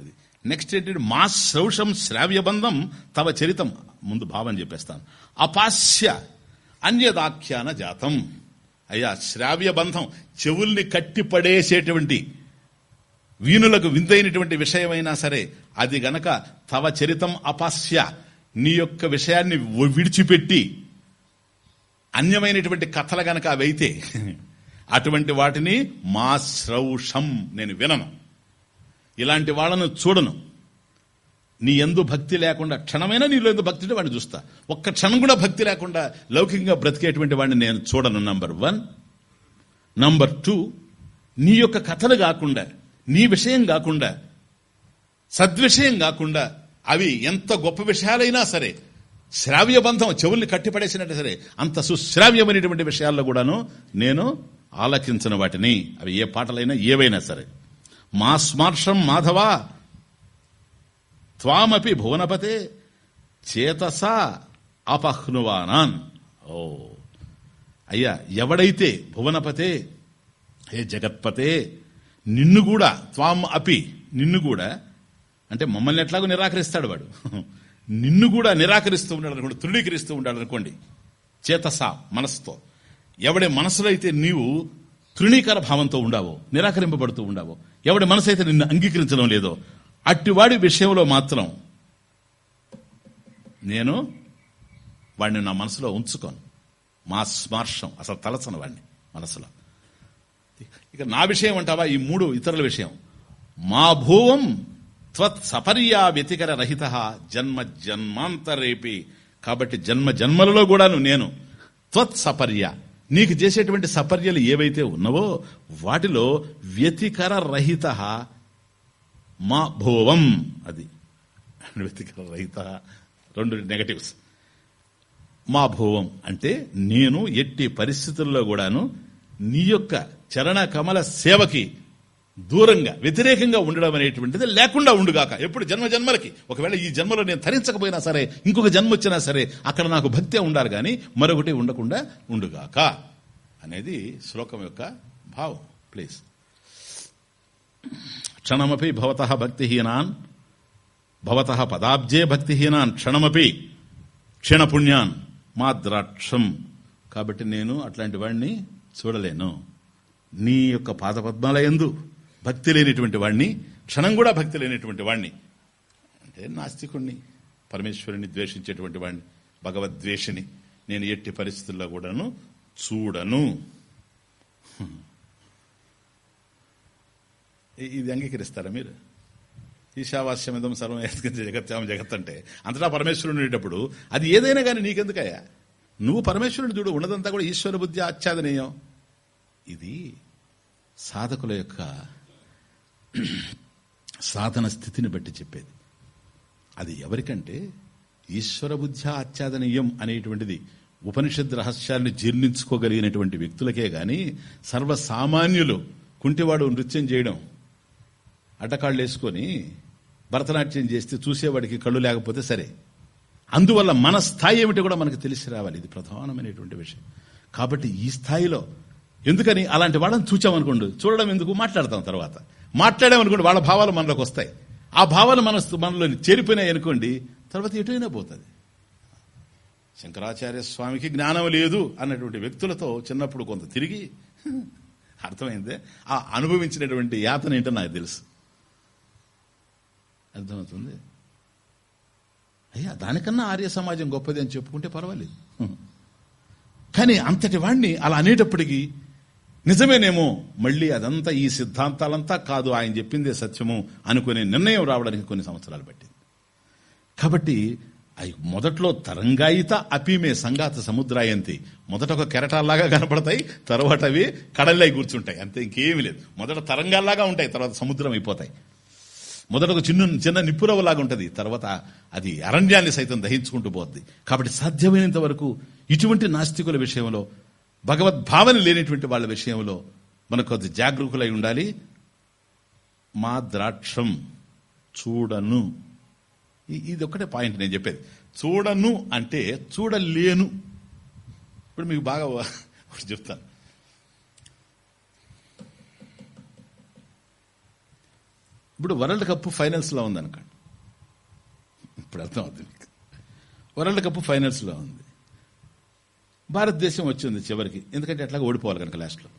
S1: అది నెక్స్ట్ ఏంటంటే మా శ్రౌషం శ్రావ్యబంధం తవ చరితం. ముందు భావం చెప్పేస్తాను. అపాస్య అన్యదాఖ్యాన జాతం. అయ్యా శ్రావ్య బంధం చెవుల్ని కట్టిపడేసేటువంటి వీణులకు విందైనటువంటి విషయమైనా సరే అది గనక తవ చరితం అపాస్య నీ యొక్క విషయాన్ని విడిచిపెట్టి అన్యమైనటువంటి కథలు గనక అవైతే అటువంటి వాటిని మా శ్రౌషం నేను వినను. ఇలాంటి వాళ్ళను చూడను. నీ ఎందు భక్తి లేకుండా క్షణమైనా నీలో ఎందు భక్తి ఉంటే వాడిని చూస్తా. ఒక్క క్షణం కూడా భక్తి లేకుండా లౌకికంగా బ్రతికేటువంటి వాడిని నేను చూడను నంబర్ వన్ నంబర్ టూ నీ యొక్క కథలు కాకుండా నీ విషయం కాకుండా సద్విషయం కాకుండా అవి ఎంత గొప్ప విషయాలైనా సరే శ్రావ్య బంధం చెవుల్ని కట్టిపడేసినట్టు సరే అంత సుశ్రావ్యమైనటువంటి విషయాల్లో కూడాను నేను ఆలకించిన వాటిని అవి ఏ పాటలైనా ఏవైనా సరే. మా స్మార్షం మాధవా త్వామపి భువనపతే చేతసా అపహ్నువానాన్. ఓ. అయ్యా ఎవడైతే భువనపతే హే జగత్పతే నిన్ను కూడా త్వాం అపి నిన్ను కూడా అంటే మమ్మల్ని ఎట్లాగో నిరాకరిస్తాడు వాడు. నిన్ను కూడా నిరాకరిస్తూ ఉన్నాడు అనుకోండి తృణీకరిస్తూ ఉన్నాడు అనుకోండి. చేతసా మనసుతో ఎవడి మనసులో అయితే నీవు తృణీకర భావంతో ఉండావో నిరాకరింపబడుతూ ఉండావో ఎవడి మనసు అయితే నిన్ను అంగీకరించడం లేదో అట్టివాడి విషయంలో మాత్రం నేను వాడిని నా మనసులో ఉంచుకోను. మా స్మార్షం అసలు తలచను వాడిని మనసులో. ఇక నా విషయం అంటావా? ఈ మూడు ఇతరుల విషయం. మా భూవం త్వత్ సపర్యా వ్యతికర రహిత జన్మ జన్మాంతరేపి. కాబట్టి జన్మ జన్మలలో కూడాను నేను త్వత్ సపర్య. నీకు చేసేటువంటి సపర్యలు ఏవైతే ఉన్నవో వాటిలో వ్యతికర రహిత మా భోవం అది. వ్యతికర రహిత రెండు నెగటివ్స్. మా భోవం అంటే నేను ఎట్టి పరిస్థితుల్లో కూడాను నీ యొక్క చరణ కమల సేవకి దూరంగా వ్యతిరేకంగా ఉండడం అనేటువంటిది లేకుండా ఉండుగాక. ఎప్పుడు జన్మ జన్మలకి. ఒకవేళ ఈ జన్మలో నేను ధరించకపోయినా సరే ఇంకొక జన్మ వచ్చినా సరే అక్కడ నాకు భక్తి ఉండాలి కానీ మరొకటి ఉండకుండా ఉండుగాక అనేది శ్లోకం యొక్క భావం. ప్లీజ్ క్షణమపి భవత భక్తిహీనాన్ భవత పదాబ్జే భక్తిహీనాన్ క్షణమపి క్షీణపుణ్యాన్ మా ద్రాక్షం కాబట్టి నేను అట్లాంటి వాడిని చూడలేను. నీ యొక్క పాదపద్మాల ఎందు భక్తి లేనిటువంటి వాడిని క్షణం కూడా భక్తి లేనిటువంటి వాడిని అంటే నాస్తికుణ్ణి పరమేశ్వరుని ద్వేషించేటువంటి వాడిని భగవద్వేషిని నేను ఎట్టి పరిస్థితుల్లో కూడాను చూడను. ఇది అంగీకరిస్తారా మీరు? ఈశావాస్యమిదం సర్వం జగత్యామ జగత్ అంటే అంతటా పరమేశ్వరుడు ఉండేటప్పుడు అది ఏదైనా కానీ నీకెందుకయ్యా? నువ్వు పరమేశ్వరుని చూడు ఉన్నదంతా కూడా ఈశ్వర బుద్ధి ఆచ్ఛాదనీయం. ఇది సాధకుల యొక్క సాధన స్థితిని బట్టి చెప్పేది. అది ఎవరికంటే ఈశ్వర బుద్ధి ఆచ్ఛాదనీయం అనేటువంటిది ఉపనిషద్ రహస్యాన్ని జీర్ణించుకోగలిగినటువంటి వ్యక్తులకే గాని సర్వసామాన్యులు కుంటివాడు నృత్యం చేయడం అడ్డకాళ్ళు వేసుకొని భరతనాట్యం చేస్తే చూసేవాడికి కళ్ళు లేకపోతే సరే. అందువల్ల మన స్థాయి ఏమిటి కూడా మనకు తెలిసి రావాలి. ఇది ప్రధానమైనటువంటి విషయం. కాబట్టి ఈ స్థాయిలో ఎందుకని అలాంటి వాళ్ళని చూచామనుకోండి చూడడం ఎందుకు? మాట్లాడతాం తర్వాత. మాట్లాడామనుకోండి వాళ్ళ భావాలు మనలోకి వస్తాయి. ఆ భావాలు మన మనలో చేరిపోయినాయి అనుకోండి తర్వాత ఎటువైనా పోతుంది. శంకరాచార్య స్వామికి జ్ఞానం లేదు అన్నటువంటి వ్యక్తులతో చిన్నప్పుడు కొంత తిరిగి అర్థమైందే? ఆ అనుభవించినటువంటి యాతన ఏంటో నాకు తెలుసు. అర్థమవుతుంది? అయ్యా దానికన్నా ఆర్య సమాజం గొప్పది అని చెప్పుకుంటే పర్వాలేదు. కానీ అంతటి వాడిని అలా అనేటప్పటికీ నిజమేనేమో మళ్ళీ అదంతా ఈ సిద్ధాంతాలంతా కాదు ఆయన చెప్పిందే సత్యము అనుకునే నిర్ణయం రావడానికి కొన్ని సంవత్సరాలు పట్టింది. కాబట్టి అవి మొదట్లో తరంగాయిత అపీమే సంగాత సముద్రాయంతి. మొదట ఒక కెరటాల్లాగా కనపడతాయి తర్వాత అవి కడల్లై కూర్చుంటాయి. అంతే ఇంకేమీ లేదు. మొదట తరంగాల్లాగా ఉంటాయి తర్వాత సముద్రం అయిపోతాయి. మొదట ఒక చిన్న చిన్న నిప్పురవలాగా ఉంటుంది తర్వాత అది అరణ్యాన్ని సైతం దహించుకుంటూ పోద్ది. కాబట్టి సాధ్యమైనంత వరకు ఇటువంటి నాస్తికుల విషయంలో భగవద్భావన లేనిటువంటి వాళ్ళ విషయంలో మనకు కొద్ది జాగరూకులై ఉండాలి. మా ద్రాక్షం చూడను. ఇది ఒక్కటే పాయింట్ నేను చెప్పేది. చూడను అంటే చూడలేను. ఇప్పుడు మీకు బాగా ఒకటి చెప్తాను. ఇప్పుడు వరల్డ్ కప్ ఫైనల్స్లో ఉంది అనుకోండి ఇప్పుడు అర్థం అవుతుంది. వరల్డ్ కప్ ఫైనల్స్లో ఉంది. భారతదేశం వచ్చింది చివరికి. ఎందుకంటే ఎట్లాగా ఓడిపోవాలి కనుక లాస్ట్లో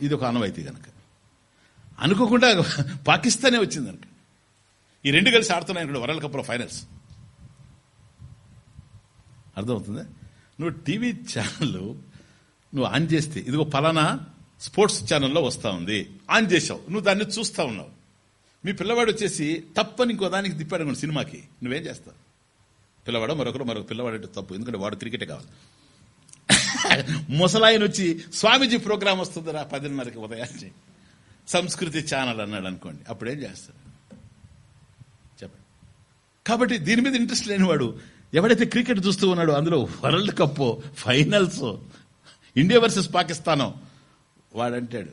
S1: ఇది ఒక అనవైతే కనుక. అనుకోకుండా పాకిస్తానే వచ్చింది కనుక. ఈ రెండు కలిసి ఆడుతున్నాయి వరల్డ్ కప్లో ఫైనల్స్ అర్థమవుతుంది? నువ్వు టీవీ ఛానల్ నువ్వు ఆన్ చేస్తే ఇదిగో పలానా స్పోర్ట్స్ ఛానల్లో వస్తా ఉంది. ఆన్ చేసావు నువ్వు దాన్ని చూస్తా ఉన్నావు. మీ పిల్లవాడు వచ్చేసి తప్పని ఇంకో దానికి తిప్పాడు సినిమాకి. నువ్వేం చేస్తావు? పిల్లవాడు మరొకరు మరొక పిల్లవాడు తప్పు. ఎందుకంటే వాడు క్రికెటే కావాలి. ముసలాయన వచ్చి స్వామీజీ ప్రోగ్రాం వస్తుందిరా పదిన్నరకి ఉదయాన్ని. సంస్కృతి ఛానల్ అన్నాడు అనుకోండి. అప్పుడేం చేస్తాడు చెప్పండి. కాబట్టి దీని మీద ఇంట్రెస్ట్ లేనివాడు ఎవడైతే క్రికెట్ చూస్తూ ఉన్నాడో అందులో world cup finals India versus పాకిస్తానో వాడంటాడు.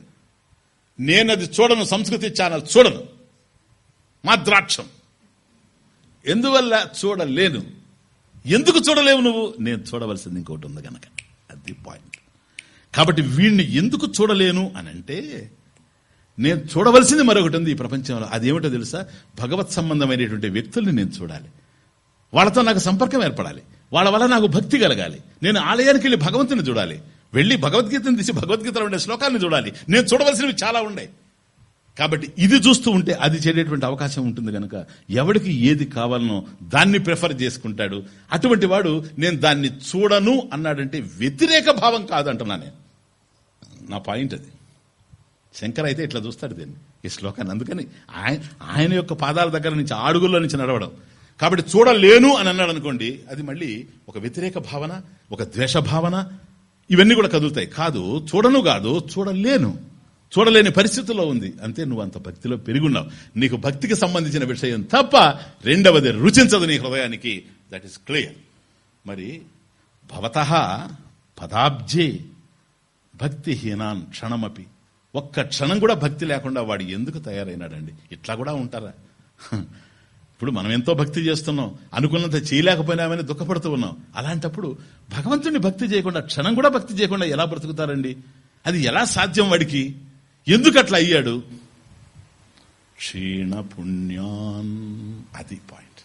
S1: నేను అది చూడను సంస్కృతి ఛానల్ చూడను. మా ద్రాక్షం. ఎందువల్ల చూడలేను? ఎందుకు చూడలేవు నువ్వు? నేను చూడవలసింది ఇంకోటి ఉంది గనక. అది పాయింట్ కాబట్టి వీణ్ణి ఎందుకు చూడలేను అని అంటే నేను చూడవలసింది మరొకటి ఉంది ఈ ప్రపంచంలో. అదేమిటో తెలుసా? భగవత్ సంబంధమైనటువంటి వ్యక్తుల్ని నేను చూడాలి. వాళ్ళతో నాకు సంపర్కం ఏర్పడాలి. వాళ్ళ వల్ల నాకు భక్తి కలగాలి. నేను ఆలయానికి వెళ్ళి భగవంతుని చూడాలి. వెళ్ళి భగవద్గీతను తీసి భగవద్గీతలో ఉండే శ్లోకాన్ని చూడాలి. నేను చూడవలసినవి చాలా ఉన్నాయి. కాబట్టి ఇది చూస్తూ ఉంటే అది చేరేటువంటి అవకాశం ఉంటుంది కనుక ఎవడికి ఏది కావాలనో దాన్ని ప్రిఫర్ చేసుకుంటాడు. అటువంటి వాడు నేను దాన్ని చూడను అన్నాడంటే వ్యతిరేక భావం కాదంటున్నా నేను. నా పాయింట్ అది. శంకర్ అయితే ఇట్లా చూస్తాడు దీన్ని ఈ శ్లోకాన్ని. అందుకని ఆయన ఆయన యొక్క పాదాల దగ్గర నుంచి అడుగుల్లో నుంచి నడవడం. కాబట్టి చూడలేను అని అన్నాడు అనుకోండి అది మళ్ళీ ఒక వ్యతిరేక భావన ఒక ద్వేష భావన ఇవన్నీ కూడా కదులుతాయి. కాదు చూడను కాదు చూడలేను. చూడలేని పరిస్థితుల్లో ఉంది. అంతే నువ్వు అంత భక్తిలో పెరుగున్నావు. నీకు భక్తికి సంబంధించిన విషయం తప్ప రెండవది రుచించదు నీ హృదయానికి. దట్ ఈస్ క్లియర్ మరి భవత పదాబ్జే భక్తిహీనాన్ క్షణమపి. ఒక్క క్షణం కూడా భక్తి లేకుండా వాడు ఎందుకు తయారైనాడండి? ఇట్లా కూడా ఉంటారా? ఇప్పుడు మనం ఎంతో భక్తి చేస్తున్నాం. అనుకున్నంత చేయలేకపోయినామని దుఃఖపడుతూ ఉన్నాం. అలాంటప్పుడు భగవంతుని భక్తి చేయకుండా క్షణం కూడా భక్తి చేయకుండా ఎలా బ్రతుకుతారండి? అది ఎలా సాధ్యం వాడికి? ఎందుకు అట్లా అయ్యాడు? క్షీణ పుణ్యాన్ అది పాయింట్.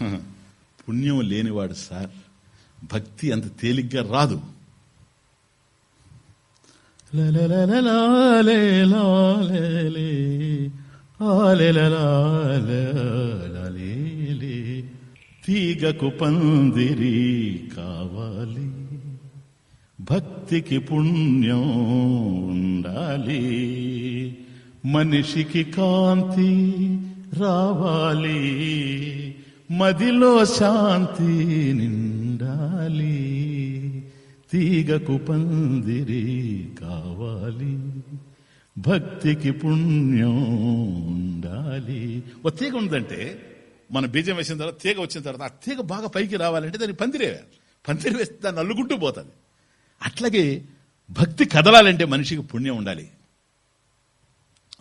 S1: పుణ్యం లేనివాడు సార్ భక్తి అంత తేలిగ్గా రాదు. తీగకు పందిరి కావాలి భక్తికి పుణ్యం ఉండాలి. మనిషికి కాంతి రావాలి. మదిలో శాంతి నిండాలి. తీగకు పందిరి కావాలి. భక్తికి పుణ్యం ఉండాలి. ఓ తీగ ఉందంటే మన బీజం వేసిన తర్వాత తీగ వచ్చిన తర్వాత ఆ తీగ బాగా పైకి రావాలంటే దాన్ని పందిరే పందిరి వేస్తే దాన్ని అల్లుకుంటూ పోతుంది. అట్లాగే భక్తి కదలాలంటే మనిషికి పుణ్యం ఉండాలి.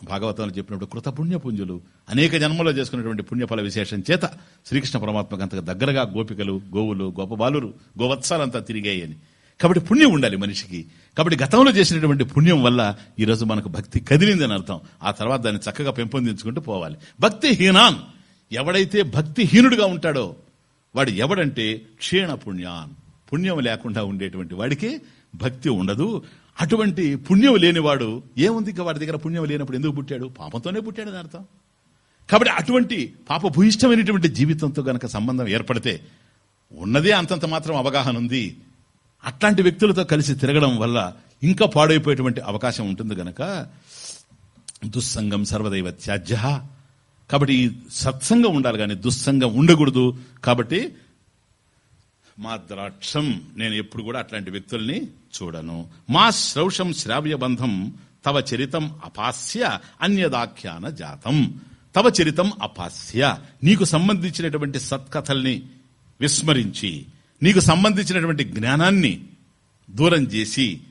S1: భాగవతంలో చెప్పినప్పుడు కృత పుణ్యపుంజులు అనేక జన్మలో చేసుకున్నటువంటి పుణ్యఫల విశేషం చేత శ్రీకృష్ణ పరమాత్మకు అంతగా దగ్గరగా గోపికలు గోవులు గోపబాలురు గోవత్సాలంతా తిరిగాయని కాబట్టి పుణ్యం ఉండాలి మనిషికి. కాబట్టి గతంలో చేసినటువంటి పుణ్యం వల్ల ఈరోజు మనకు భక్తి కదిలిందని అర్థం. ఆ తర్వాత దాన్ని చక్కగా పెంపొందించుకుంటూ పోవాలి. భక్తి హీనాన్ ఎవడైతే భక్తిహీనుడిగా ఉంటాడో వాడు ఎవడంటే క్షీణ పుణ్యాన్ పుణ్యం లేకుండా ఉండేటువంటి వాడికి భక్తి ఉండదు. అటువంటి పుణ్యం లేనివాడు ఏముంది? ఇంకా వాడి దగ్గర పుణ్యం లేనప్పుడు ఎందుకు పుట్టాడు? పాపంతోనే పుట్టాడని అర్థం. కాబట్టి అటువంటి పాప భూయిష్టమైనటువంటి జీవితంతో గనక సంబంధం ఏర్పడితే ఉన్నదే అంతంత మాత్రం అవగాహన ఉంది. అట్లాంటి వ్యక్తులతో కలిసి తిరగడం వల్ల ఇంకా పాడైపోయేటువంటి అవకాశం ఉంటుంది గనక దుస్సంగం సర్వదైవ త్యాజ్య. కాబట్టి ఈ సత్సంగం ఉండాలి కానీ దుస్సంగం ఉండకూడదు. కాబట్టి మా ద్రాక్షం నేను ఎప్పుడు కూడా అట్లాంటి వ్యక్తుల్ని చూడను. మా శ్రౌషం శ్రావ్య బంధం తవ చరితం అపాస్య అన్యదాఖ్యాన జాతం. తవ చరితం అపాస్య. నీకు సంబంధించినటువంటి సత్కథల్ని విస్మరించి నీకు సంబంధించినటువంటి జ్ఞానాన్ని దూరం చేసి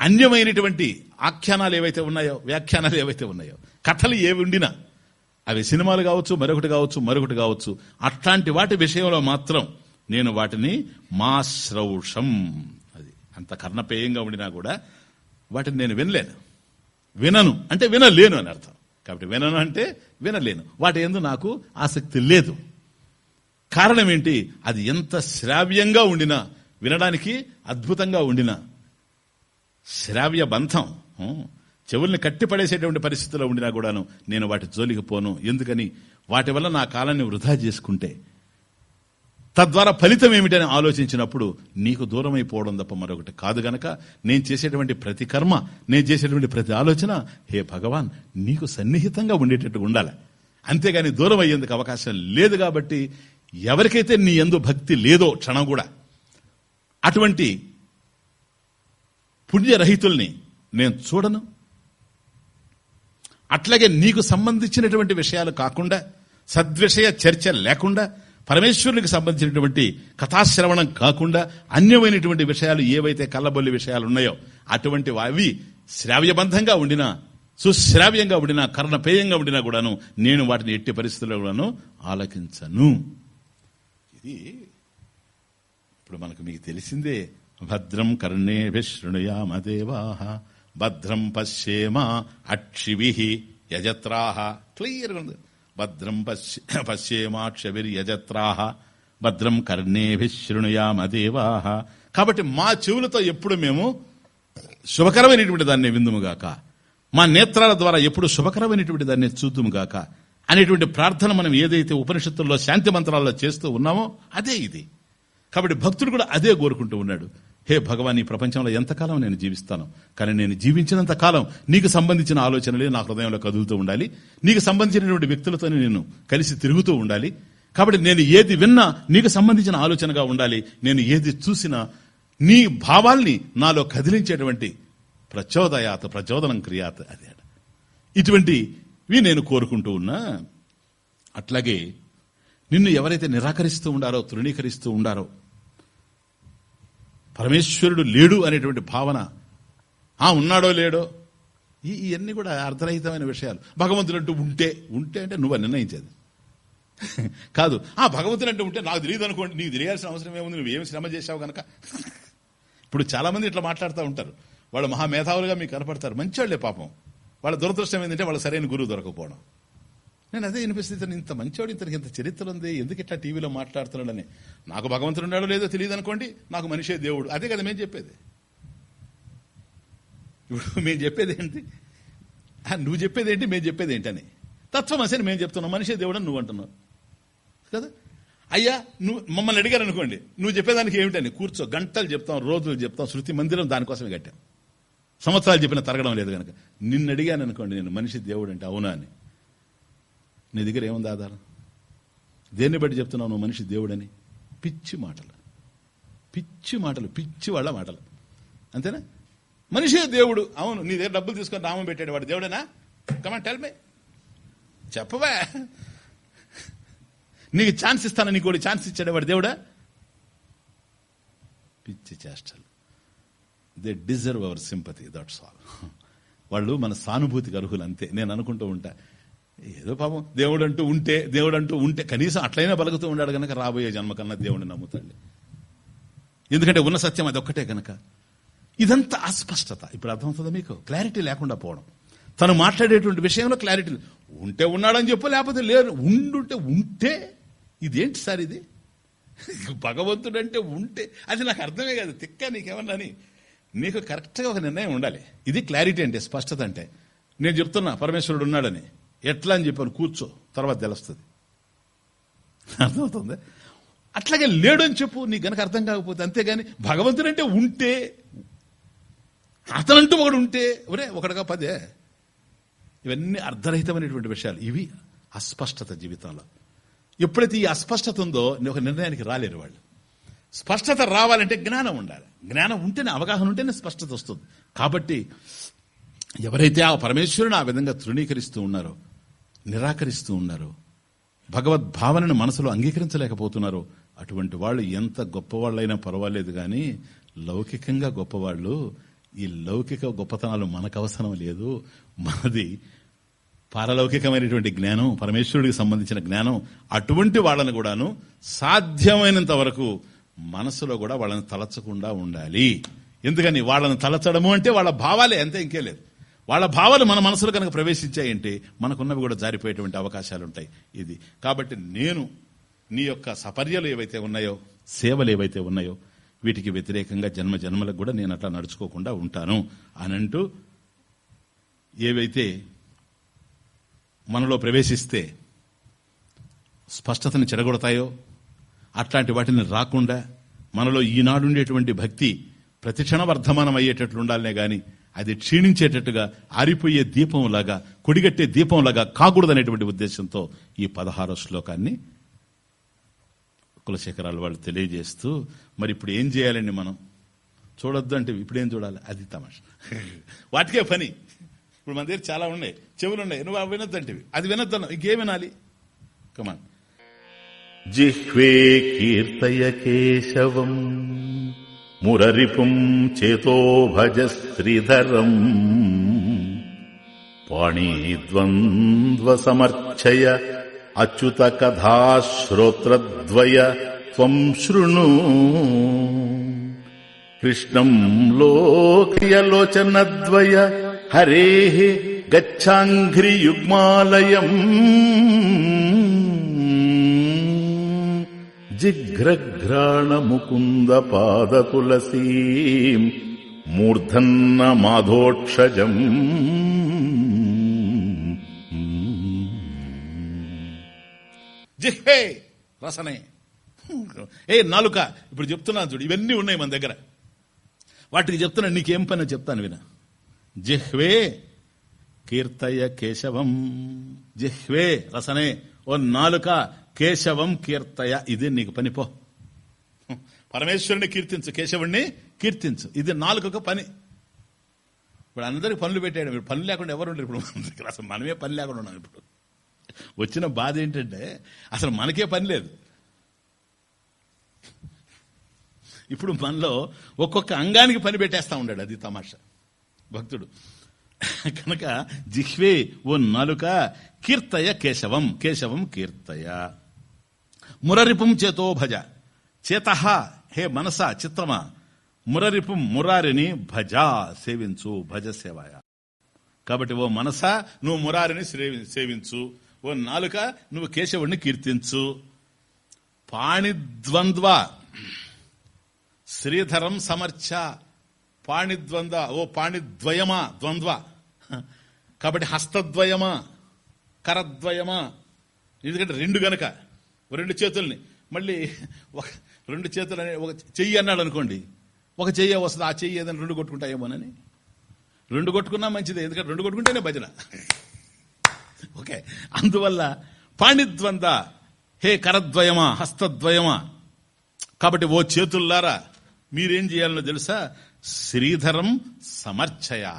S1: అన్యమైనటువంటి ఆఖ్యానాలు ఏవైతే ఉన్నాయో వ్యాఖ్యానాలు ఏవైతే ఉన్నాయో కథలు ఏవి ఉండినా అవి సినిమాలు కావచ్చు మరొకటి కావచ్చు మరొకటి కావచ్చు అట్లాంటి వాటి విషయంలో మాత్రం నేను వాటిని మా శ్రౌషం అది అంత కర్ణపేయంగా ఉండినా కూడా వాటిని నేను వినలేను. వినను. అంటే వినలేను అని అర్థం. కాబట్టి వినను అంటే వినలేను. వాటి ఎందు నాకు ఆసక్తి లేదు. కారణం ఏంటి? అది ఎంత శ్రావ్యంగా ఉండినా వినడానికి అద్భుతంగా ఉండినా శ్రావ్య బంధం చెవుల్ని కట్టిపడేసేటువంటి పరిస్థితిలో ఉండినా కూడాను నేను వాటి జోలికి పోను. ఎందుకని? వాటి వల్ల నా కాలాన్ని వృధా చేసుకుంటే తద్వారా ఫలితం ఏమిటని ఆలోచించినప్పుడు నీకు దూరం అయిపోవడం తప్ప మరొకటి కాదు గనక నేను చేసేటువంటి ప్రతి కర్మ నేను చేసేటువంటి ప్రతి ఆలోచన హే భగవాన్ నీకు సన్నిహితంగా ఉండేటట్టు ఉండాలి. అంతేగాని దూరం అయ్యేందుకు అవకాశం లేదు కాబట్టి ఎవరికైతే నీ ఎందు భక్తి లేదో క్షణం కూడా అటువంటి పుణ్యరహితుల్ని నేను చూడను. అట్లాగే నీకు సంబంధించినటువంటి విషయాలు కాకుండా సద్విషయ చర్చ లేకుండా పరమేశ్వరునికి సంబంధించినటువంటి కథాశ్రవణం కాకుండా అన్యమైనటువంటి విషయాలు ఏవైతే కళ్ళబొల్లి విషయాలు ఉన్నాయో అటువంటి అవి శ్రావ్యబంధంగా ఉండినా సుశ్రావ్యంగా ఉండినా కర్ణపేయంగా ఉండినా కూడాను నేను వాటిని ఎట్టి పరిస్థితుల్లో కూడాను ఆలకించను. ఇది ఇప్పుడు మనకు మీకు తెలిసిందే భద్రం కర్ణేభి శృణుయామదేవాహ భద్రం పశ్యేమ అక్షిభి యజత్రాహ. క్లియర్ ఉంది. భద్రం పశ్యేమాక్షవిర్యజత్రాహ భద్రం కర్ణేభి శృణుయామదేవాహ కాబట్టి మా చెవులతో ఎప్పుడు మేము శుభకరమైనటువంటి దాన్ని విందుముగాక. మా నేత్రాల ద్వారా ఎప్పుడు శుభకరమైనటువంటి దాన్ని చూద్దుముగాక. అనేటువంటి ప్రార్థన మనం ఏదైతే ఉపనిషత్తుల్లో శాంతి మంత్రాల్లో చేస్తూ ఉన్నామో అదే ఇది. కాబట్టి భక్తుడు కూడా అదే కోరుకుంటూ ఉన్నాడు. హే భగవాన్ ఈ ప్రపంచంలో ఎంతకాలం నేను జీవిస్తాను? కానీ నేను జీవించినంత కాలం నీకు సంబంధించిన ఆలోచనలే నా హృదయంలో కదులుతూ ఉండాలి. నీకు సంబంధించినటువంటి వ్యక్తులతోనే నేను కలిసి తిరుగుతూ ఉండాలి. కాబట్టి నేను ఏది విన్నా నీకు సంబంధించిన ఆలోచనగా ఉండాలి. నేను ఏది చూసినా నీ భావాల్ని నాలో కదిలించేటువంటి ప్రచోదయాత ప్రచోదనం క్రియాత అదే ఇటువంటివి నేను కోరుకుంటూ ఉన్నా. అట్లాగే నిన్ను ఎవరైతే నిరాకరిస్తూ ఉండారో తృణీకరిస్తూ ఉండారో పరమేశ్వరుడు లేడు అనేటువంటి భావన ఆ ఉన్నాడో లేడో ఈ ఇవన్నీ కూడా అర్థరహితమైన విషయాలు. భగవంతుడు అంటూ ఉంటే ఉంటే అంటే నువ్వు నిర్ణయించేది. కాదు ఆ భగవంతుడు అంటే ఉంటే నాకు తెలియదు అనుకోండి నీకు తెలియాల్సిన అవసరం ఏముంది నువ్వు ఏమి శ్రమ చేశావు కనుక ఇప్పుడు చాలా మంది ఇట్లా మాట్లాడుతూ ఉంటారు. వాళ్ళు మహామేధావులుగా మీకు కనపడతారు. మంచివాళ్ళే పాపం. వాళ్ళ దురదృష్టం ఏంటంటే వాళ్ళ సరైన గురువు దొరకపోవడం. నేను అదే వినిపిస్తుంది ఇంత మంచివాడు ఇంతకి ఇంత చరిత్ర ఉంది ఎందుకు ఇట్లా టీవీలో మాట్లాడుతున్నాడని. నాకు భగవంతుడు ఉన్నాడో లేదో తెలియదు అనుకోండి నాకు మనిషే దేవుడు. అదే కదా మేము చెప్పేది. ఇప్పుడు మేము చెప్పేది ఏంటి? నువ్వు చెప్పేది ఏంటి మేము చెప్పేది ఏంటని. తత్వం అసలు మేము చెప్తున్నాం మనిషే దేవుడు అని నువ్వు అంటున్నావు. కదా? అయ్యా నువ్వు మమ్మల్ని అడిగారు అనుకోండి నువ్వు చెప్పేదానికి ఏమిటని? కూర్చో గంటలు చెప్తాం రోజులు చెప్తాం శృతి మందిరం దానికోసమే కట్టాం. సంవత్సరాలు చెప్పిన తరగడం లేదు కనుక నిన్ను అడిగాను అనుకోండి నేను మనిషి దేవుడు అంటే అవునా అని. నీ దగ్గర ఏముంది ఆధారం? దేన్ని బట్టి చెప్తున్నావు నువ్వు మనిషి దేవుడని? పిచ్చి మాటలు. పిచ్చి మాటలు పిచ్చి వాళ్ళ మాటలు. అంతేనా? మనిషే దేవుడు. అవును నీ దగ్గర డబ్బులు తీసుకొని నామం పెట్టాడు వాడు. దేవుడేనా? కమాన్ టెల్ మే చెప్పవా? నీకు ఛాన్స్ ఇస్తాను నీకు ఛాన్స్ ఇచ్చాడు వాడు దేవుడా? పిచ్చి చేష్టలు. They deserve our sympathy that's all వాళ్ళు మన సానుభూతికి అర్హులు అంతే. నేను అనుకుంటూ ఉంటా ఏదో పాపం. దేవుడు అంటూ ఉంటే దేవుడు అంటూ ఉంటే కనీసం అట్లయినా బలుగుతూ ఉన్నాడు కనుక రాబోయే జన్మ కన్నా దేవుడిని నమ్ముతాడు ఎందుకంటే ఉన్న సత్యం అది ఒక్కటే కనుక ఇదంతా అస్పష్టత. ఇప్పుడు అర్థమవుతుందా మీకు? క్లారిటీ లేకుండా పోవడం. తను మాట్లాడేటువంటి విషయంలో క్లారిటీ ఉంటే ఉన్నాడని చెప్పు లేకపోతే లేరు. ఉండుంటే ఉంటే ఇదేంటి సార్ ఇది? భగవంతుడు అంటే ఉంటే అది నాకు అర్థమే కాదు. తిక్క నీకేమన్నా అని. నీకు కరెక్ట్గా ఒక నిర్ణయం ఉండాలి. ఇది క్లారిటీ అంటే స్పష్టత అంటే. నేను చెప్తున్నా పరమేశ్వరుడు ఉన్నాడని. ఎట్లా అని చెప్పాను కూర్చో తర్వాత తెలుస్తుంది. అర్థమవుతుంది? అట్లాగే లేడు అని చెప్పు నీకు గనక అర్థం కాకపోతే అంతేగాని భగవంతుడు అంటే ఉంటే అతనంటూ ఒకడు ఉంటే ఒరే ఒకటిగా పదే. ఇవన్నీ అర్ధరహితమైనటువంటి విషయాలు. ఇవి అస్పష్టత జీవితంలో. ఎప్పుడైతే ఈ అస్పష్టత ఉందో ఒక నిర్ణయానికి రాలేరు వాళ్ళు. స్పష్టత రావాలంటే జ్ఞానం ఉండాలి. జ్ఞానం ఉంటేనే అవగాహన ఉంటేనే స్పష్టత వస్తుంది. కాబట్టి ఎవరైతే ఆ పరమేశ్వరుని ఆ విధంగా తృణీకరిస్తూ ఉన్నారో నిరాకరిస్తూ ఉన్నారో. భగవద్భావనను మనసులో అంగీకరించలేకపోతున్నారో. అటువంటి వాళ్ళు ఎంత గొప్పవాళ్ళైనా పర్వాలేదు కానీ లౌకికంగా గొప్పవాళ్ళు ఈ లౌకిక గొప్పతనాలు మనకు అవసరం లేదు. మనది పారలౌకికమైనటువంటి జ్ఞానం పరమేశ్వరుడికి సంబంధించిన జ్ఞానం అటువంటి వాళ్ళను కూడాను సాధ్యమైనంత వరకు మనసులో కూడా వాళ్ళని తలచకుండా ఉండాలి. ఎందుకని? వాళ్ళని తలచడము అంటే వాళ్ళ భావాలే అంతే ఇంకే లేదు. వాళ్ళ భావాలు మన మనసులో కనుక ప్రవేశించాయంటే మనకున్నవి కూడా జారిపోయేటువంటి అవకాశాలు ఉంటాయి ఇది. కాబట్టి నేను నీ యొక్క సపర్యలు ఏవైతే ఉన్నాయో సేవలు ఏవైతే ఉన్నాయో వీటికి వ్యతిరేకంగా జన్మ జన్మలకు కూడా నేను అట్లా నడుచుకోకుండా ఉంటాను అని అంటూ ఏవైతే మనలో ప్రవేశిస్తే స్పష్టతని చెడగొడతాయో అట్లాంటి వాటిని రాకుండా మనలో ఈనాడుండేటువంటి భక్తి ప్రతిక్షణ వర్ధమానం అయ్యేటట్లు ఉండాలనే కానీ అది క్షీణించేటట్టుగా ఆరిపోయే దీపంలాగా కొడిగట్టే దీపంలాగా కాకూడదనేటువంటి ఉద్దేశంతో ఈ పదహారో శ్లోకాన్ని కులశేఖరాలు వాళ్ళు తెలియజేస్తూ మరి ఇప్పుడు ఏం చేయాలండి మనం? చూడొద్దు అంటే ఇప్పుడు ఏం చూడాలి? అది తమాష. వాటికే పని. ఇప్పుడు మన దగ్గర చాలా ఉన్నాయి. చెవులు ఉన్నాయి. నువ్వు అవి వినొద్దంటివి అది వినొద్దన్న ఇంకేం వినాలి? కమాన్
S2: జిహ్వే కీర్తయ కేశవం. మురరిపుం చేతో భజ శ్రీధరం. పాణీద్వంద్వసమర్చయ అచ్యుత కథాశ్రోత్రద్వయ త్వం శృణు. కృష్ణం లోకయలోచనద్వయ హరే గచ్చాంఘ్రియుగ్మాలయం జిఘ్రఘ్రాణముకుంద పాదతులసీం మూర్ధన్న మాధోక్షజం
S1: జిహ్వే రసనే ఏ నాలుక ఇప్పుడు చెప్తున్నాను చూడు ఇవన్నీ ఉన్నాయి మన దగ్గర. వాటికి చెప్తున్నా నీకేం పని చెప్తాను విన. జిహ్వే కీర్తయ కేశవం. జిహ్వే రసనే ఓ నాలుక కేశవం కీర్తయ. ఇది నీకు పని పో. పరమేశ్వరుని కీర్తించు. కేశవుణ్ణి కీర్తించు. ఇది నాలుగొక పని. ఇప్పుడు అందరికి పనులు పెట్టాడు ఇప్పుడు పని లేకుండా ఎవరు ఉండరు. ఇప్పుడు అసలు మనమే పని లేకుండా ఉన్నాం ఇప్పుడు. వచ్చిన బాధ ఏంటంటే అసలు మనకే పని లేదు. ఇప్పుడు మనలో ఒక్కొక్క అంగానికి పని పెట్టేస్తా ఉన్నాడు అది తమాషా. భక్తుడు. కనుక జిహ్వే ఓ నాలుక కీర్తయ కేశవం. కేశవం కీర్తయ. మురరిపుం చేతో భజ. చేత హే మనస చిత్రమా. మురరిపుం మురారిని భజ సేవించు భజ సేవాయ. కాబట్టి ఓ మనస నువ్వు మురారిని సేవించు. ఓ నాలుక నువ్వు కేశవుణ్ణి కీర్తించు. పాణిద్వంద్వ. శ్రీధరం సమర్చ. పాణిద్వంద్వ ఓ పాణిద్వయమా ద్వంద్వ. కాబట్టి హస్తద్వయమా కరద్వయమా. ఎందుకంటే రెండు గనక. రెండు చేతుల్ని. మళ్ళీ ఒక రెండు చేతులు ఒక చెయ్యి అన్నాడు అనుకోండి. ఒక చెయ్యి వస్తుంది ఆ చెయ్యి ఏదైనా రెండు కొట్టుకుంటాయేమోనని రెండు కొట్టుకున్నా మంచిదే ఎందుకంటే రెండు కొట్టుకుంటేనే భజన. ఓకే. అందువల్ల పాణిద్వంద హే కరద్వయమా హస్తద్వయమా. కాబట్టి ఓ చేతుల్లారా మీరేం చేయాలనో తెలుసా? శ్రీధరం సమర్చయ.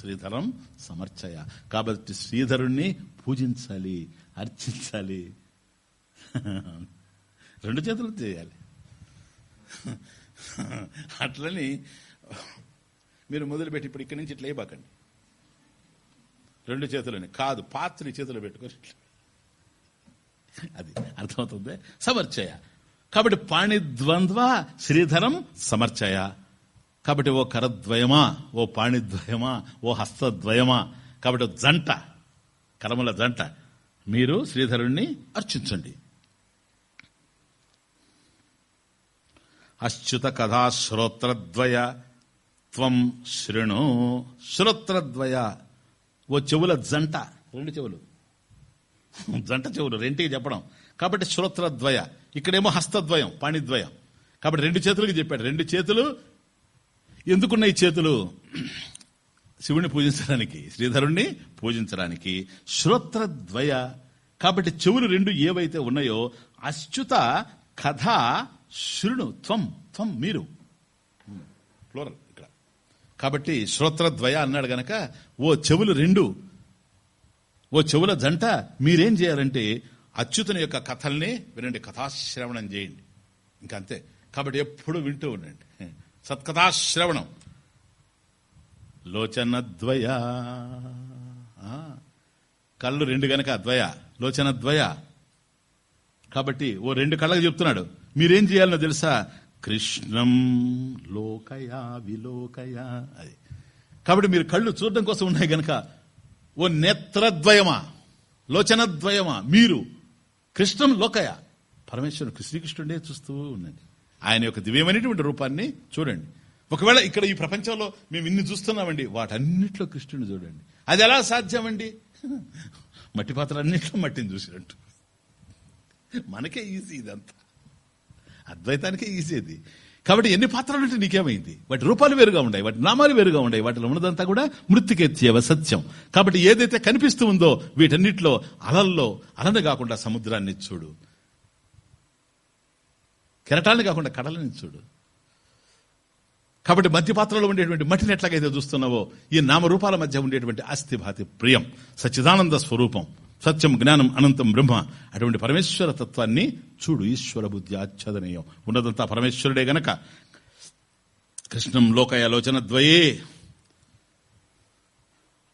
S1: శ్రీధరం సమర్చయ. కాబట్టి శ్రీధరుణ్ణి పూజించాలి అర్చించాలి. రెండు చేతులు చేయాలి. అట్లని మీరు మొదలుపెట్టి ఇప్పుడు ఇక్కడి నుంచి ఇట్లా వేయబాకండి. రెండు చేతులని కాదు పాత్రి చేతులు పెట్టుకొని అది అర్థమవుతుంది? సమర్చయ. కాబట్టి పాణిద్వంద్వ శ్రీధరం సమర్చయ. కాబట్టి ఓ కరద్వయమా ఓ పాణిద్వయమా ఓ హస్తద్వయమా కాబట్టి జంట కరముల జంట. మీరు శ్రీధరుణ్ణి అర్చించండి. అచ్యుత కథా శ్రోత్రద్వయ త్వం శృణు. శ్రోత్రద్వయ ఓ చెవుల జంట. రెండు చెవులు. జంట చెవులు రెంటికి చెప్పడం. కాబట్టి శ్రోత్రద్వయ ఇక్కడేమో హస్తద్వయం పాణిద్వయం. కాబట్టి రెండు చేతులకి చెప్పాడు. రెండు చేతులు ఎందుకున్నాయి చేతులు? శివుణ్ణి పూజించడానికి శ్రీధరుణ్ణి పూజించడానికి. శ్రోత్రద్వయ కాబట్టి చెవులు రెండు ఏవైతే ఉన్నాయో అచ్యుత కథ శృణు త్వం త్వం మీరు. ఫ్లోరల్ ఇక్కడ. కాబట్టి శ్రోత్రద్వయ అన్నాడు గనక ఓ చెవులు రెండు ఓ చెవుల జంట మీరేం చేయాలంటే అచ్యుతుని యొక్క కథల్ని వినండి కథాశ్రవణం చేయండి. ఇంకా అంతే కాబట్టి ఎప్పుడు వింటూ ఉండండి. సత్కథాశ్రవణం. లోచనద్వయ. ఆ, కళ్ళు రెండు గనక ద్వయ. లోచనద్వయ. కాబట్టి ఓ రెండు కళ్ళకు చెప్తున్నాడు. మీరేం చేయాలనో తెలుసా? కృష్ణం లోకయా విలోకయా అది. కాబట్టి మీరు కళ్ళు చూడడం కోసం ఉన్నాయి గనక ఓ నేత్రద్వయమా లోచనద్వయమా మీరు కృష్ణం లోకయ? పరమేశ్వరుడు శ్రీకృష్ణుడే చూస్తూ ఉండండి. ఆయన యొక్క దివ్యమైనటువంటి రూపాన్ని చూడండి. ఒకవేళ ఇక్కడ ఈ ప్రపంచంలో మేము ఇన్ని చూస్తున్నామండి వాటన్నిట్లో కృష్ణుని చూడండి. అది ఎలా సాధ్యమండి? మట్టి పాత్రలన్నింటిలో మట్టిని చూసినట్టు. మనకే ఈజీ ఇదంతా. అద్వైతానికి ఈజీది కాబట్టి ఎన్ని పాత్రలు ఉంటే నీకేమైంది? వాటి రూపాలు వేరుగా ఉన్నాయి వాటి నామాలు వేరుగా ఉన్నాయి వాటిలో ఉన్నదంతా కూడా మృతికెత్యేవ సత్యం. కాబట్టి ఏదైతే కనిపిస్తూ ఉందో వీటన్నిటిలో అలల్లో అలను కాకుండా సముద్రాన్ని చూడు. కెరటాన్ని కాకుండా కడలని చూడు. కాబట్టి మధ్య పాత్రలో ఉండేటువంటి మట్టిని ఎట్లాగైతే చూస్తున్నావో ఈ నామరూపాల మధ్య ఉండేటువంటి అస్థిభాతి ప్రియం సచ్చిదానంద స్వరూపం. సత్యం జ్ఞానం అనంతం బ్రహ్మ అటువంటి పరమేశ్వర తత్వాన్ని చూడు ఈశ్వర బుద్ధి ఆచ్ఛాదనీయం. ఉన్నదంతా పరమేశ్వరుడే గనక. కృష్ణం లోకయాలోచన ద్వయే.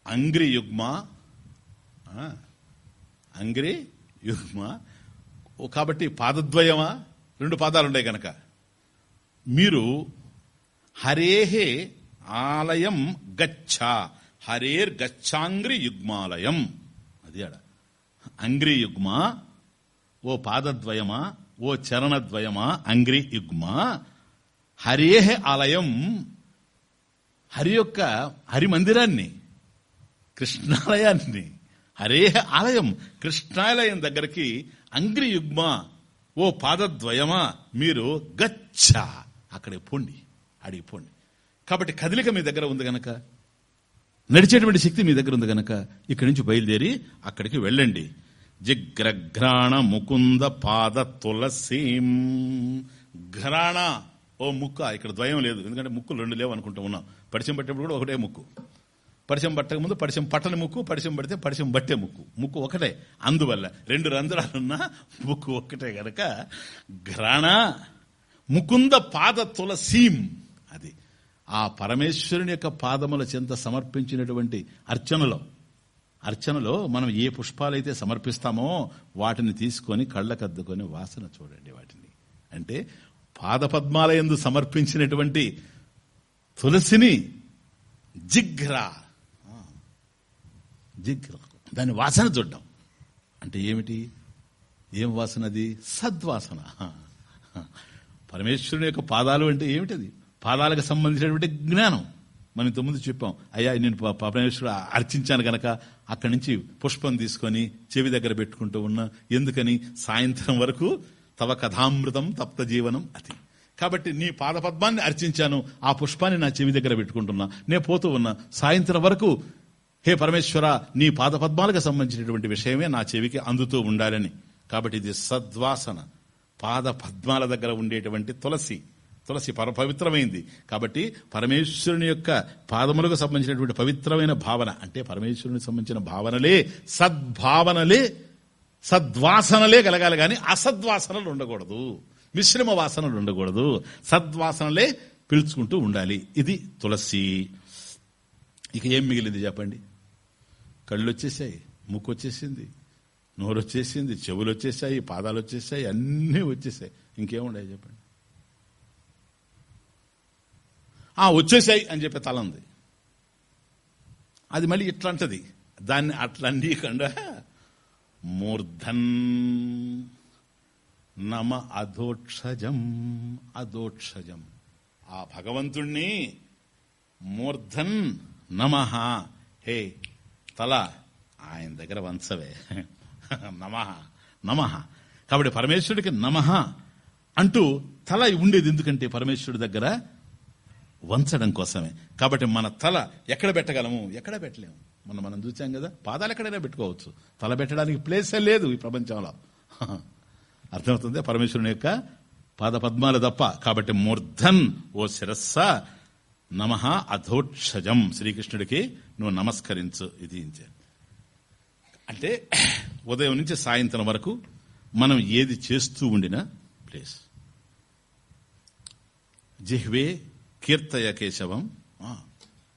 S1: అంగ్రి యుగ్మ అంగ్రి యుగ్మ. కాబట్టి పాదద్వయమా? రెండు పాదాలుండే గనక. మీరు హరేహే ఆలయం గచ్చ. హరేర్ గచ్చాంగ్రి యుగ్మాలయం. అది ఆడ. అంగ్రి యుగ్మ ఓ పాదద్వయమా ఓ చరణద్వయమా అంగ్రి యుగ్మ. హరేహ ఆలయం హరి యొక్క హరి మందిరాన్ని కృష్ణాలయాన్ని హరేహ ఆలయం కృష్ణాలయం దగ్గరికి అంగ్రి యుగ్మ ఓ పాదద్వయమా మీరు గచ్చ. అక్కడికి పోండి అడిగి పోండి. కాబట్టి కదలిక మీ దగ్గర ఉంది గనక నడిచేటువంటి శక్తి మీ దగ్గర ఉంది గనక ఇక్కడి నుంచి బయలుదేరి అక్కడికి వెళ్ళండి. జిగ్రఘ్రాణ ముకుంద పాద తులసీం ఘ్రాణ ఓ ముక్క ఇక్కడ ద్వయం లేదు ఎందుకంటే ముక్కులు రెండు లేవు అనుకుంటూ ఉన్నాం. పరిచయం పట్టేప్పుడు కూడా ఒకటే ముక్కు. పరిచయం పట్టక ముందు పరిచయం పట్టని ముక్కు పరిచయం పడితే పరిచయం బట్టే ముక్కు. ముక్కు ఒకటే అందువల్ల రెండు రంధ్రాలున్నా ముక్కు ఒకటే గనక ఘ్రాణ ముకుంద పాద తులసీం అది ఆ పరమేశ్వరుని యొక్క పాదముల చెంత సమర్పించినటువంటి అర్చనలో. అర్చనలో మనం ఏ పుష్పాలైతే సమర్పిస్తామో వాటిని తీసుకొని కళ్ళకద్దుకొని వాసన చూడండి వాటిని. అంటే పాదపద్మాలయందు సమర్పించినటువంటి తులసిని జిగ్రా జిగ్రా దాని వాసన చూడ్డం. అంటే ఏమిటి? ఏం వాసన అది సద్వాసన పరమేశ్వరుని యొక్క పాదాలు అంటే ఏమిటది? పాదాలకు సంబంధించినటువంటి జ్ఞానం. మనం ఇంతకుముందు చెప్పాం అయ్యా నేను ప- పరమేశ్వరుడు అర్చించాను గనక అక్కడి నుంచి పుష్పం తీసుకొని చెవి దగ్గర పెట్టుకుంటూ ఉన్నా ఎందుకని సాయంత్రం వరకు తవ కథామృతం తప్త జీవనం అది కాబట్టి నీ పాదపద్మాన్ని అర్చించాను ఆ పుష్పాన్ని నా చెవి దగ్గర పెట్టుకుంటున్నా. నేను పోతూ ఉన్నా. సాయంత్రం వరకు హే పరమేశ్వర నీ పాదపద్మాలకు సంబంధించినటువంటి విషయమే నా చెవికి అందుతూ ఉండాలని. కాబట్టి ఇది సద్వాసన. పాద పద్మాల దగ్గర ఉండేటువంటి తులసి. తులసి పర పవిత్రమైంది. కాబట్టి పరమేశ్వరుని యొక్క పాదములకు సంబంధించినటువంటి పవిత్రమైన భావన అంటే పరమేశ్వరునికి సంబంధించిన భావనలే సద్భావనలే సద్వాసనలే కలగాలి. కానీ అసద్వాసనలు ఉండకూడదు. మిశ్రమ వాసనలు ఉండకూడదు. సద్వాసనలే పిలుచుకుంటూ ఉండాలి. ఇది తులసి. ఇక ఏం మిగిలింది చెప్పండి? కళ్ళు వచ్చేసాయి ముక్కు వచ్చేసింది నోరు వచ్చేసింది చెవులు వచ్చేసాయి పాదాలు వచ్చేసాయి అన్నీ వచ్చేసాయి. ఇంకేముండే చెప్పండి? ఆ వచ్చేసాయి అని చెప్పే తల ఉంది. అది మళ్ళీ ఇట్లాంటది. దాన్ని అట్లా కండా మూర్ధన్ నమ అధోక్షజం అధోక్షజం. ఆ భగవంతుణ్ణి మూర్ధన్ నమ. హే తల ఆయన దగ్గర వంచవే నమ నమ. కాబట్టి పరమేశ్వరుడికి నమ అంటూ తల ఉండేది ఎందుకంటే పరమేశ్వరుడి దగ్గర వంచడం కోసమే. కాబట్టి మన తల ఎక్కడ పెట్టగలము? ఎక్కడ పెట్టలేము? మొన్న మనం చూసాం కదా పాదాలు ఎక్కడైనా పెట్టుకోవచ్చు. తల పెట్టడానికి ప్లేసే లేదు ఈ ప్రపంచంలో. అర్థమవుతుంది? పరమేశ్వరుని యొక్క పాద పద్మాలు తప్ప. కాబట్టి మూర్ధన్ ఓ శిరస్స నమ అధోక్షజం. శ్రీకృష్ణుడికి నువ్వు నమస్కరించు ఇది అంటే ఉదయం నుంచి సాయంత్రం వరకు మనం ఏది చేస్తూ ఉండినా ప్లేస్ జిహ్వే కీర్తయ కేశవం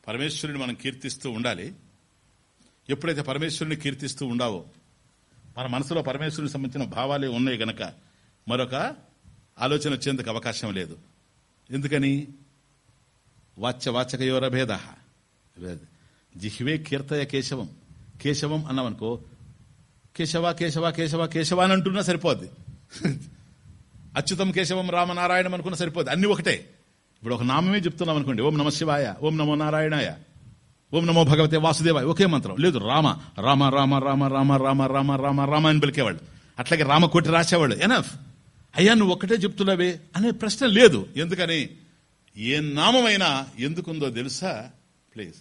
S1: పరమేశ్వరుని మనం కీర్తిస్తూ ఉండాలి. ఎప్పుడైతే పరమేశ్వరుని కీర్తిస్తూ ఉండావో మన మనసులో పరమేశ్వరునికి సంబంధించిన భావాలే ఉన్నాయి గనక మరొక ఆలోచన వచ్చేందుకు అవకాశం లేదు. ఎందుకని? వాచ్య వాచకయోర భేద జిహ్వే కీర్తయ కేశవం కేశవం అన్నామనుకో కేశవ కేశవ కేశవ కేశవ అని అంటున్నా సరిపోద్ది. అచ్యుతం కేశవం రామనారాయణం అనుకున్నా సరిపోద్ది. అన్ని ఒకటే. ఇప్పుడు ఒక నామమే చెప్తున్నాం అనుకోండి. ఓం నమ శివాయ ఓం నమో నారాయణాయ ఓం నమో భగవతే వాసుదేవాయ ఒకే మంత్రం. లేదు రామ రామ రామ రామ రామ రామ రామ రామ రామ అని పలికేవాళ్ళు. అట్లాగే రామ రాసేవాళ్ళు. ఎనఫ్. అయ్యా నువ్వు ఒక్కటే చెప్తున్నావే అనే ప్రశ్న లేదు. ఎందుకని? ఏ నామమైనా ఎందుకుందో తెలుసా? ప్లీజ్.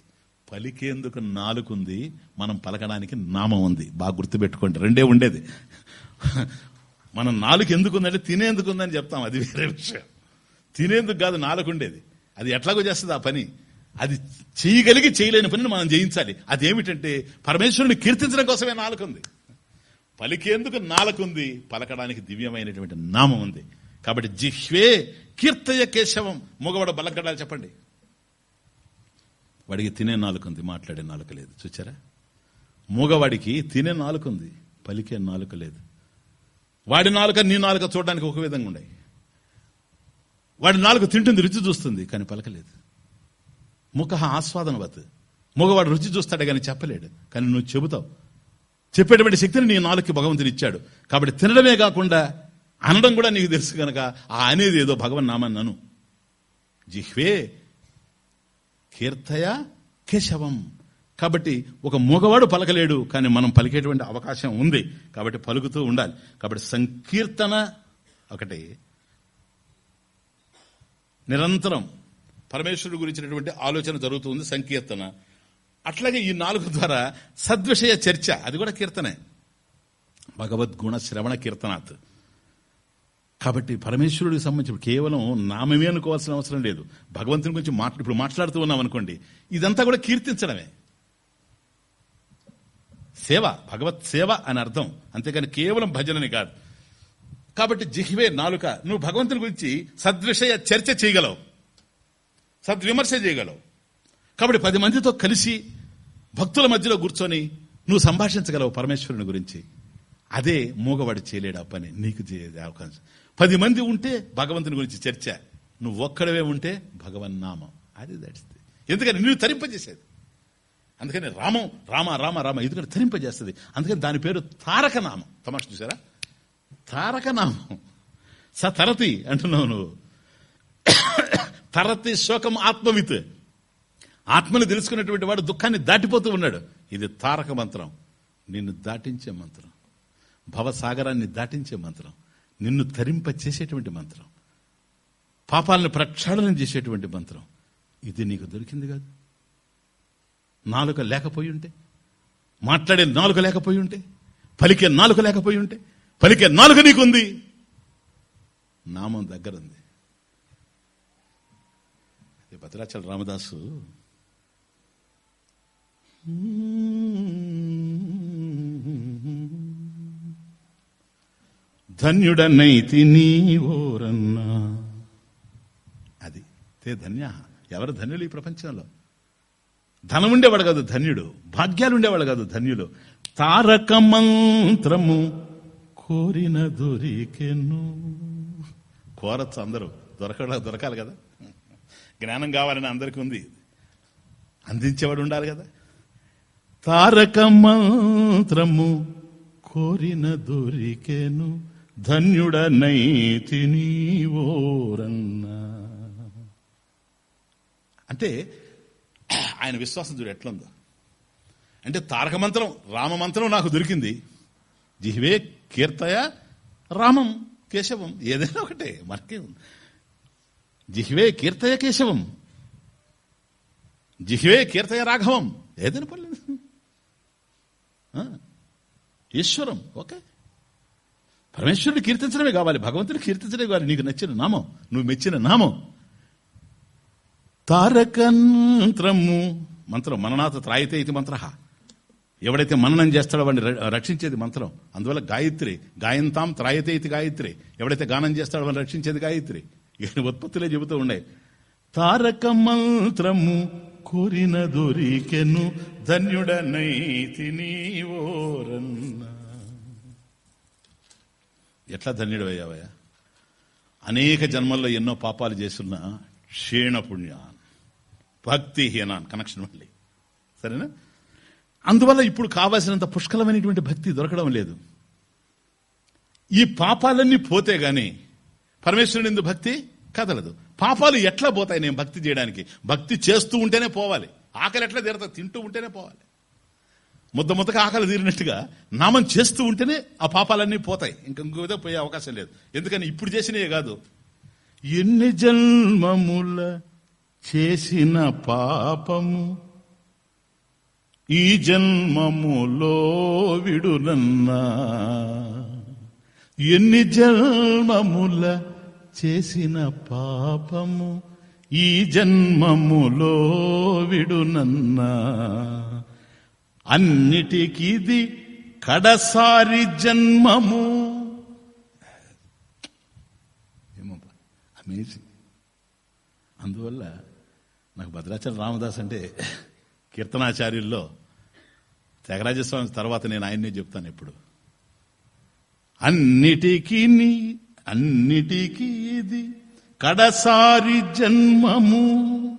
S1: పలికేందుకు నాలుగుంది మనం పలకడానికి నామం ఉంది. బాగా గుర్తుపెట్టుకోండి. రెండే ఉండేది. మనం నాలుగు ఎందుకు ఉందంటే తినేందుకు ఉందని చెప్తాం. అది వేరే విషయం. తినేందుకు కాదు నాలుగుండేది. అది ఎట్లాగో చేస్తుంది ఆ పని. అది చేయగలిగి చేయలేని పనిని మనం జయించాలి. అదేమిటంటే పరమేశ్వరుని కీర్తించడం కోసమే నాలుగుంది. పలికేందుకు నాలుగుంది? పలకడానికి దివ్యమైనటువంటి నామం ఉంది. కాబట్టి జిహ్వే కీర్తయ కేశవం. మగవాడు బలకడాలు చెప్పండి. వాడికి తినే నాలుగుంది మాట్లాడే నాలుక లేదు. చూచారా? మూగవాడికి తినే నాలుగుంది పలికే నాలుక లేదు. వాడి నాలుక నీ నాలుక చూడడానికి ఒక విధంగా ఉన్నాయి. వాడి నాలుగు తింటుంది రుచి చూస్తుంది కానీ పలకలేదు. ముఖ ఆస్వాదనవత్ మగవాడు రుచి చూస్తాడు కానీ చెప్పలేడు. కానీ నువ్వు చెబుతావు. చెప్పేటువంటి శక్తిని నీ నాలుగుకి భగవంతుని ఇచ్చాడు. కాబట్టి తినడమే కాకుండా అనడం కూడా నీకు తెలుసు కనుక ఆ అనేది ఏదో భగవన్ నామాన్ని నను. జిహ్వే కీర్తయ కేశవం. కాబట్టి ఒక మగవాడు పలకలేడు కానీ మనం పలికేటువంటి అవకాశం ఉంది. కాబట్టి పలుకుతూ ఉండాలి. కాబట్టి సంకీర్తన ఒకటి. నిరంతరం పరమేశ్వరుడు గురించినటువంటి ఆలోచన జరుగుతుంది సంకీర్తన. అట్లాగే ఈ నాలుగు ద్వారా సద్విషయ చర్చ అది కూడా కీర్తనే. భగవద్గుణ శ్రవణ కీర్తనాత్. కాబట్టి పరమేశ్వరుడికి సంబంధించి కేవలం నామమే అనుకోవాల్సిన అవసరం లేదు. భగవంతుని గురించి మాట్లా ఇప్పుడు మాట్లాడుతూ ఉన్నాం అనుకోండి ఇదంతా కూడా కీర్తించడమే. సేవ భగవత్ సేవ అని అర్థం. అంతేకాని కేవలం భజనని కాదు. కాబట్టి జిహ్వే నాలుక నువ్వు భగవంతుని గురించి సద్విషయ చర్చ చేయగలవు. సద్విమర్శ చేయగలవు. కాబట్టి పది మందితో కలిసి భక్తుల మధ్యలో కూర్చొని నువ్వు సంభాషించగలవు పరమేశ్వరుని గురించి. అదే మూగవాడు చేయలేడు ఆ పని నీకు చేయదే అవకాశం. పది మంది ఉంటే భగవంతుని గురించి చర్చ. నువ్వు ఒక్కడవే ఉంటే భగవన్ నామం. అది దడిస్తే ఎందుకని? నువ్వు తరింపజేసేది. అందుకని రామం రామ రామ రామ ఎందుకంటే తరింపజేస్తుంది. అందుకని దాని పేరు తారక నామం. తమాష చూసారా తారక నామం స తరతి అంటున్నావు నువ్వు. తరతి శోకం ఆత్మవిత్. ఆత్మని తెలుసుకున్నటువంటి వాడు దుఃఖాన్ని దాటిపోతూ ఉన్నాడు. ఇది తారక మంత్రం. నిన్ను దాటించే మంత్రం. భవసాగరాన్ని దాటించే మంత్రం. నిన్ను తరింప చేసేటువంటి మంత్రం. పాపాలను ప్రక్షాళనం చేసేటువంటి మంత్రం. ఇది నీకు దొరికింది కాదు. నాలుక లేకపోయి ఉంటే మాట్లాడే నాలుక లేకపోయి ఉంటే పలికే నాలుక లేకపోయి ఉంటే పలికే నాలుక నీకుంది. నామం దగ్గర ఉంది భద్రాచల రామదాసు. ధన్యుడనైతి నీ ఓరన్నా అది తే ధన్య. ఎవరు ధన్యులు ఈ ప్రపంచంలో? ధనం ఉండేవాడు కాదు ధన్యుడు. భాగ్యాలు ఉండేవాడు కాదు ధన్యులు. తారక మంత్రము కోరిన దొరికెను. కోరచ్చు అందరూ. దొరకడా దొరకాలి కదా. జ్ఞానం కావాలని అందరికీ ఉంది. అందించేవాడు ఉండాలి కదా. తారక మంత్రము కోరిన దొరికెను. ధన్యుడనైతి ఓరన్నా అంటే ఆయన విశ్వాసం చూడు ఎట్లుందో. అంటే తారక మంత్రం రామ మంత్రం నాకు దొరికింది. జిహ్వే కీర్తయ రామం కేశవం ఏదైనా ఒకటే మనకే జిహ్వే కీర్తయ కేశవం జిహ్వే కీర్తయ రాఘవం ఏదైనా పర్లేదు. ఈశ్వరం ఓకే. పరమేశ్వరుడు కీర్తించడమే కావాలి భగవంతుడు కీర్తించడమే కావాలి నీకు నచ్చిన నామం నువ్వు మెచ్చిన నామం. తారకంత్రము మంత్రం మననాథ త్రాయితే ఇది మంత్ర. ఎవడైతే మననం చేస్తాడో వాడిని రక్షించేది మంత్రం. అందువల్ల గాయత్రి గాయంతాం త్రాయతే ఇది గాయత్రి. ఎవడైతే గానం చేస్తాడో వాడిని రక్షించేది గాయత్రి. ఇక ఉత్పత్తులే చెబుతూ ఉండే తారక మంత్రము కోరిన దొరికెను ధన్యుడనైతి నీవోరన్నా ఎట్లా ధన్యుడవయ్యావయ్యా? అనేక జన్మల్లో ఎన్నో పాపాలు చేస్తున్న క్షీణ పుణ్యాన్ భక్తి కనెక్షన్ మళ్ళీ. సరేనా? అందువల్ల ఇప్పుడు కావాల్సినంత పుష్కలమైనటువంటి భక్తి దొరకడం లేదు. ఈ పాపాలన్నీ పోతే గాని పరమేశ్వరుని ఎందు భక్తి కదలదు. పాపాలు ఎట్లా పోతాయి నేను భక్తి చేయడానికి? భక్తి చేస్తూ ఉంటేనే పోవాలి. ఆకలి ఎట్లా తీరతా తింటూ ఉంటేనే పోవాలి. ముద్ద ముద్దగా ఆకలి తీరినట్టుగా నామం చేస్తూ ఉంటేనే ఆ పాపాలన్నీ పోతాయి. ఇంక ఇంకో పోయే అవకాశం లేదు. ఎందుకని ఇప్పుడు చేసినవే కాదు. ఎన్ని జన్మముల చేసిన పాపము ఈ జన్మములో విడునన్నా. ఎన్ని జన్మముల చేసిన పాపము ఈ జన్మములో విడునన్నా. అన్నిటికిది కడసారి జన్మము. అమేజింగ్ అందువల్ల నాకు భద్రాచల రామదాస్ అంటే కీర్తనాచార్యుల్లో త్యాగరాజస్వామి తర్వాత నేను ఆయన్నే చెప్తాను ఎప్పుడు అన్నిటికీ నీ- అన్నిటికీ ఇది కడసారి జన్మము.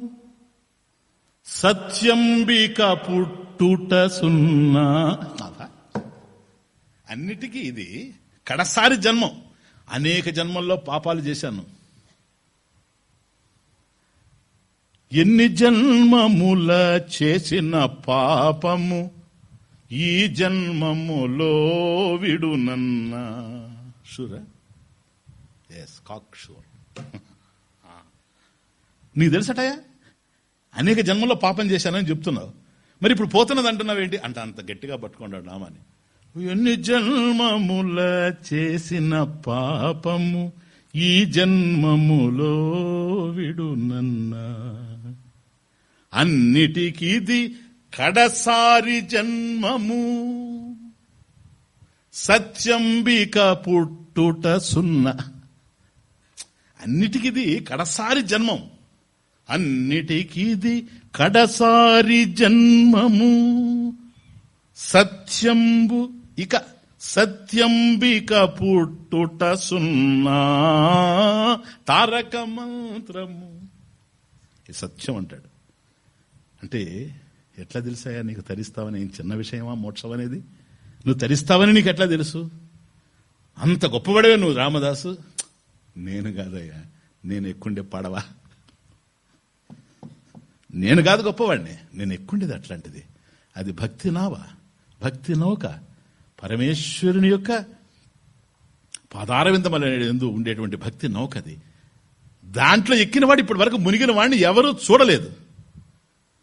S1: సత్యంబిక పుట్టుట సున్నా. అన్నిటికీ ఇది కడసారి జన్మం. అనేక జన్మల్లో పాపాలు చేశాను. ఎన్ని జన్మముల చేసిన పాపము? ఈ జన్మములో విడునన్నా షూరా ఎస్ కాక్ షూర్ నీకు తెలుసటయా అనేక జన్మల్లో పాపం చేశానని చెప్తున్నావు. మరి ఇప్పుడు పోతున్నది అంటున్నావు ఏంటి? అంట అంత గట్టిగా పట్టుకున్నాడు నామాని. ఎన్ని జన్మముల చేసిన పాపము ఈ జన్మములో విడునన్నా అన్నిటికీ కడసారి జన్మము. సత్యంబిక పుట్టుట సున్నా. అన్నిటికిది కడసారి జన్మం. అన్నిటికిది కడసారి జన్మము. సత్యంబు ఇక సత్యంబిక పుట్టుట సున్నా. తారక మంత్రము. సత్యం అంటాడు. అంటే ఎట్లా తెలుసాయా నీకు తరిస్తావని ఏం చిన్న విషయమా? మోక్షం అనేది? నువ్వు తరిస్తావని నీకు ఎట్లా తెలుసు? అంత గొప్పవాడవే నువ్వు రామదాసు. నేను కాదయ్యా. నేను ఎక్కుండే పడవా? నేను కాదు గొప్పవాడిని. నేను ఎక్కుండేది అట్లాంటిది. అది భక్తి నావా? భక్తి నౌక. పరమేశ్వరుని యొక్క పాదారవిందమల ఎందు ఉండేటువంటి భక్తి నౌకది. దాంట్లో ఎక్కిన వాడు ఇప్పటి వరకు మునిగిన వాడిని ఎవరూ చూడలేదు.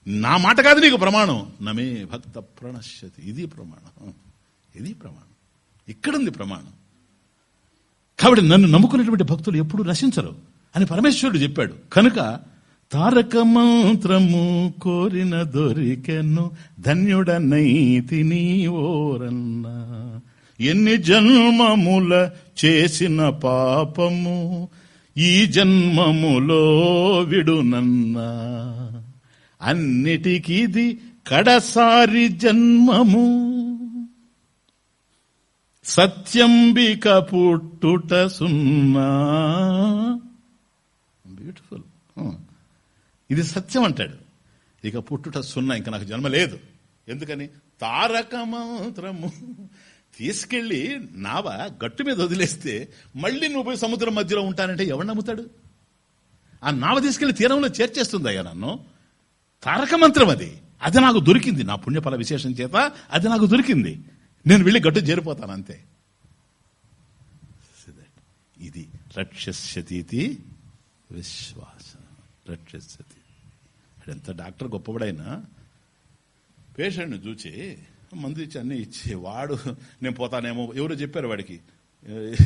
S1: నా మాట కాదు నీకు ప్రమాణం. నమే భక్త ప్రణశ్యతి. ఇది ప్రమాణం. ఇది ప్రమాణం. ఇక్కడుంది ప్రమాణం. కాబట్టి నన్ను నమ్ముకునేటువంటి భక్తులు ఎప్పుడు నశించరు అని పరమేశ్వరుడు చెప్పాడు. కనుక తారక మంత్రము కోరిన దొరికెను ధన్యుడనైతి ఓరన్నా ఎన్ని జన్మముల చేసిన పాపము ఈ జన్మములో విడునన్నా. అన్నిటికీది కడసారి జన్మము. సత్యంబిక పుట్టుట సున్నా. బ్యూటిఫుల్ ఇది సత్యం అంటాడు. ఇక పుట్టుట సున్నా ఇంకా నాకు జన్మ లేదు. ఎందుకని? తారక మంత్రము. తీసుకెళ్ళి నావ గట్టు మీద వదిలేస్తే మళ్ళీ నువ్వు పోయి సముద్రం మధ్యలో ఉంటానంటే ఎవడు నమ్ముతాడు? ఆ నావ తీసుకెళ్ళి తీరంలో చేర్చేస్తుంది అయ్యా నన్ను. తారక మంత్రం అది. అది నాకు దొరికింది. నా పుణ్యఫల విశేషం చేత అది నాకు దొరికింది. నేను వెళ్ళి గట్టు చేరిపోతాను అంతే. ఇది రక్షస్యతీతి విశ్వాసం రక్షస్యతి. ఎంత డాక్టర్ గొప్పవాడైనా పేషెంట్ని చూచి మందు ఇచ్చి అన్నీ ఇచ్చి వాడు నేను పోతానేమో ఎవరో చెప్పారు వాడికి.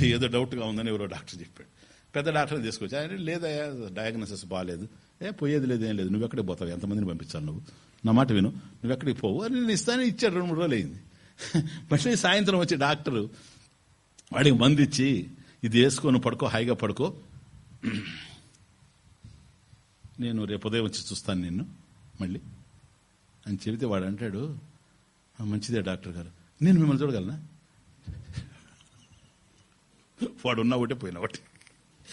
S1: ఏదో డౌట్గా ఉందని ఎవరో డాక్టర్ చెప్పాడు. పెద్ద డాక్టర్ని తీసుకొచ్చి ఆయన లేదయ్యా డయాగ్నోసిస్ బాగాలేదు ఏ పోయేది లేదు ఏం లేదు. నువ్వు ఎక్కడికి పోతావు? ఎంతమందిని పంపించాను నువ్వు? నా మాట విను. నువ్వు ఎక్కడికి పోవు? అని నేను ఇస్తాను ఇచ్చాడు రెండు మూడు రోజులు అయింది. మళ్ళీ సాయంత్రం వచ్చి డాక్టరు వాడికి మందు ఇచ్చి ఇది వేసుకొని పడుకో హాయిగా పడుకో. నేను రేపు ఉదయం వచ్చి చూస్తాను నిన్ను మళ్ళీ. అని చెబితే వాడు అంటాడు మంచిదే డాక్టర్ గారు. నేను మిమ్మల్ని చూడగలనా? వాడు ఉన్నా ఒకటే పోయినా ఒకటి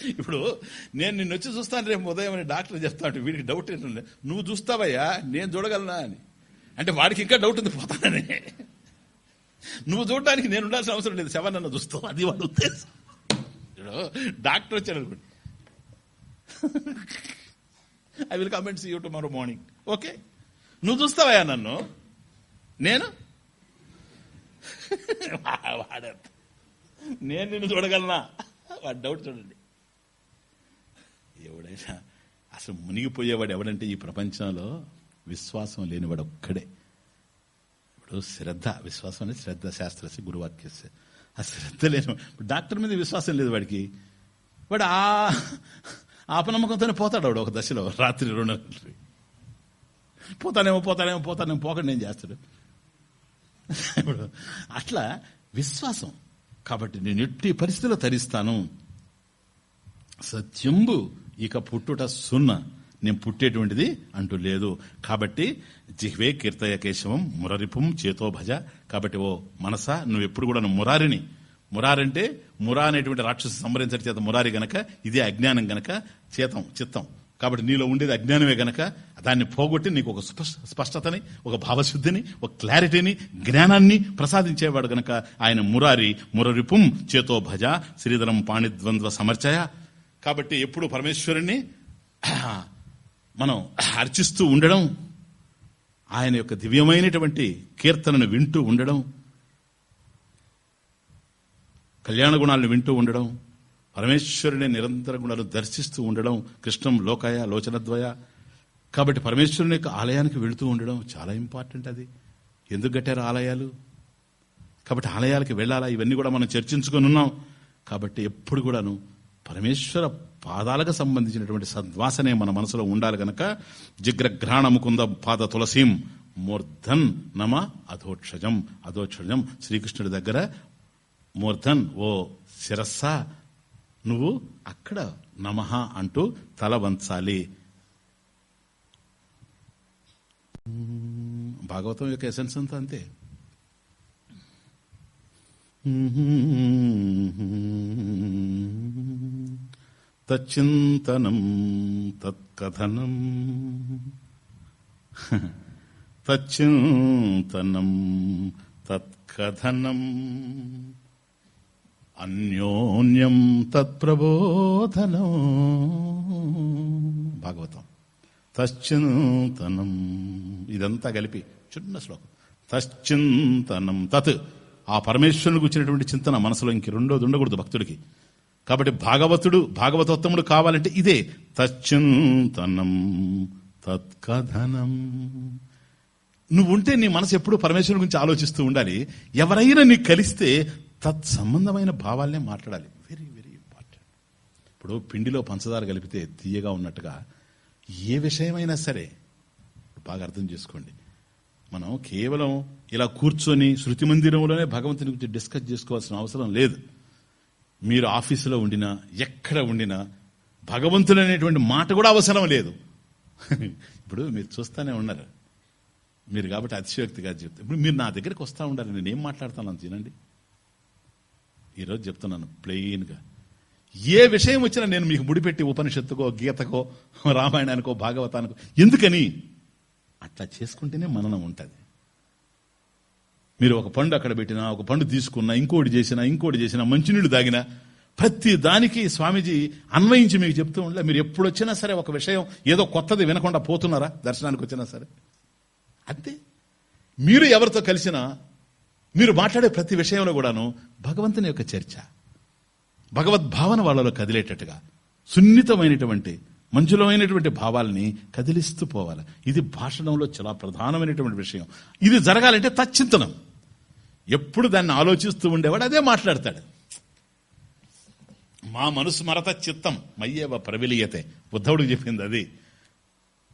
S1: ఇప్పుడు నేను నిన్ను వచ్చి చూస్తాను రేపు ఉదయం అని డాక్టర్ చెప్తాడు వీడికి డౌట్ ఏంటంటే నువ్వు చూస్తావయ్యా నేను చూడగలనా అని. అంటే వాడికి ఇంకా డౌట్ ఉంది పోతానని. నువ్వు చూడడానికి నేను ఉండాల్సిన అవసరం లేదు శవన్ నన్ను చూస్తావు. అది వాడు ఉద్దేశం. డాక్టర్ వచ్చాడు అనుకోండి. I will comments you tomorrow morning okay నువ్వు చూస్తావయ్యా నన్ను? నేను? వాడే నేను నిన్ను చూడగలనా? వాడు డౌట్ చూడండి. ఎవడైనా అసలు మునిగిపోయేవాడు ఎవడంటే ఈ ప్రపంచంలో విశ్వాసం లేనివాడు ఒక్కడే. ఇప్పుడు శ్రద్ధ విశ్వాసం అనేది శ్రద్ధ శాస్త్రస్య గురువాక్యస్య ఆ శ్రద్ధ లేని డాక్టర్ మీద విశ్వాసం లేదు వాడికి. వాడు ఆ ఆపనమ్మకంతోనే పోతాడు వాడు ఒక దశలో రాత్రి రెండు రాత్రి పోతానేమో పోతానేమో పోతానేమో పోకండి ఏం చేస్తాడు? ఇప్పుడు అట్లా విశ్వాసం. కాబట్టి నేను ఎట్టి పరిస్థితిలో తరిస్తాను. సత్యంబు ఇక పుట్టుట సున్న నేను పుట్టేటువంటిది అంటూ లేదు. కాబట్టి జిహ్వే కీర్తయ కేశవం మురరిపుం చేతో భజ. కాబట్టి ఓ మనసా నువ్వు ఎప్పుడు కూడా నువ్వు మురారిని. మురారంటే మురా అనేటువంటి రాక్షసు సంబరించడం చేత మురారి గనక ఇదే అజ్ఞానం గనక చేతం చిత్తం. కాబట్టి నీలో ఉండేది అజ్ఞానమే గనక దాన్ని పోగొట్టి నీకు ఒక స్పష్టతని ఒక భావశుద్ధిని ఒక క్లారిటీని జ్ఞానాన్ని ప్రసాదించేవాడు గనక ఆయన మురారి మురరిపుం చేతో భజ. శ్రీధరం పాణిద్వంద్వ సమర్చయ. కాబట్టి ఎప్పుడు పరమేశ్వరుణ్ణి మనం అర్చిస్తూ ఉండడం ఆయన యొక్క దివ్యమైనటువంటి కీర్తనను వింటూ ఉండడం కళ్యాణ గుణాలను వింటూ ఉండడం పరమేశ్వరుని నిరంతర గుణాలు దర్శిస్తూ ఉండడం కృష్ణం లోకాయ లోచనద్వయ. కాబట్టి పరమేశ్వరుని యొక్క ఆలయానికి వెళుతూ ఉండడం చాలా ఇంపార్టెంట్ అది. ఎందుకు కట్టారు ఆలయాలు? కాబట్టి ఆలయాలకి వెళ్ళాలా? ఇవన్నీ కూడా మనం చర్చించుకొని ఉన్నాం. కాబట్టి ఎప్పుడు కూడాను పరమేశ్వర పాదాలకు సంబంధించినటువంటి సద్వాసనే మన మనసులో ఉండాలి గనక. జిగ్రఘ్రాణముకుంద పాద తులసీం మూర్ధన్ నమ అధోక్షజం. అధోక్షజం శ్రీకృష్ణుడి దగ్గర. మూర్ధన్ ఓ శిరస్స నువ్వు అక్కడ నమ అంటూ తల వంచాలి. భాగవతం యొక్క ఎసెన్స్ అంతా అంతే. తచ్చింతనం తత్కథనం. తచ్చింతనం తత్కథనం. అన్యోన్యం తత్ప్రబోధనం. భాగవతం. తశ్చింతనం ఇదంతా కలిపి చిన్న శ్లోకం. తశ్చింతనం తత్. ఆ పరమేశ్వరునికి వచ్చినటువంటి చింతన మనసులో ఇంక రెండోది ఉండకూడదు భక్తుడికి. కాబట్టి భాగవతుడు భాగవతోత్తముడు కావాలంటే ఇదే. తచ్చింతనం తత్కథనం. నువ్వు ఉంటే నీ మనసు ఎప్పుడు పరమేశ్వరుని గురించి ఆలోచిస్తూ ఉండాలి. ఎవరైనా నీకు కలిస్తే తత్సంబంధమైన భావాలనే మాట్లాడాలి. వెరీ వెరీ ఇంపార్టెంట్ ఇప్పుడు పిండిలో పంచదార కలిపితే తీయగా ఉన్నట్టుగా ఏ విషయమైనా సరే బాగా అర్థం చేసుకోండి. మనం కేవలం ఇలా కూర్చొని శృతి మందిరంలోనే భగవంతుని గురించి డిస్కస్ చేసుకోవాల్సిన అవసరం లేదు. మీరు ఆఫీసులో ఉండినా ఎక్కడ ఉండినా భగవంతుడు అనేటువంటి మాట కూడా అవసరం లేదు. ఇప్పుడు మీరు చూస్తానే ఉన్నారు. మీరు కాబట్టి అతిశయోక్తిగా చెప్తే ఇప్పుడు మీరు నా దగ్గరికి వస్తూ ఉండాలి నేను ఏం మాట్లాడతాను తినండి. ఈరోజు చెప్తున్నాను ప్లెయిన్గా ఏ విషయం వచ్చినా నేను మీకు ముడిపెట్టి ఉపనిషత్తుకో గీతకో రామాయణానికో భాగవతానికో ఎందుకని? అట్లా చేసుకుంటేనే మననం ఉంటుంది. మీరు ఒక పండు అక్కడ పెట్టినా ఒక పండు తీసుకున్నా ఇంకోటి చేసినా ఇంకోటి చేసినా మంచినీళ్ళు తాగినా ప్రతి దానికి స్వామీజీ అన్వయించి మీకు చెప్తూ ఉండలే. మీరు ఎప్పుడు వచ్చినా సరే ఒక విషయం ఏదో కొత్తది వినకుండా పోతున్నారా? దర్శనానికి వచ్చినా సరే. అంతే. మీరు ఎవరితో కలిసినా మీరు మాట్లాడే ప్రతి విషయంలో కూడాను భగవంతుని యొక్క చర్చ. భగవద్భావన వాళ్ళలో కదిలేటట్టుగా సున్నితమైనటువంటి మంజులమైనటువంటి భావాల్ని కదిలిస్తూ పోవాలి. ఇది భాషణంలో చాలా ప్రధానమైనటువంటి విషయం. ఇది జరగాలంటే తచ్చింతనం. ఎప్పుడు దాన్ని ఆలోచిస్తూ ఉండేవాడు అదే మాట్లాడతాడు. మా మనసు మరత చిత్తం మయ్యేవ ప్రవిలియతే. బుద్ధవుడికి చెప్పింది అది.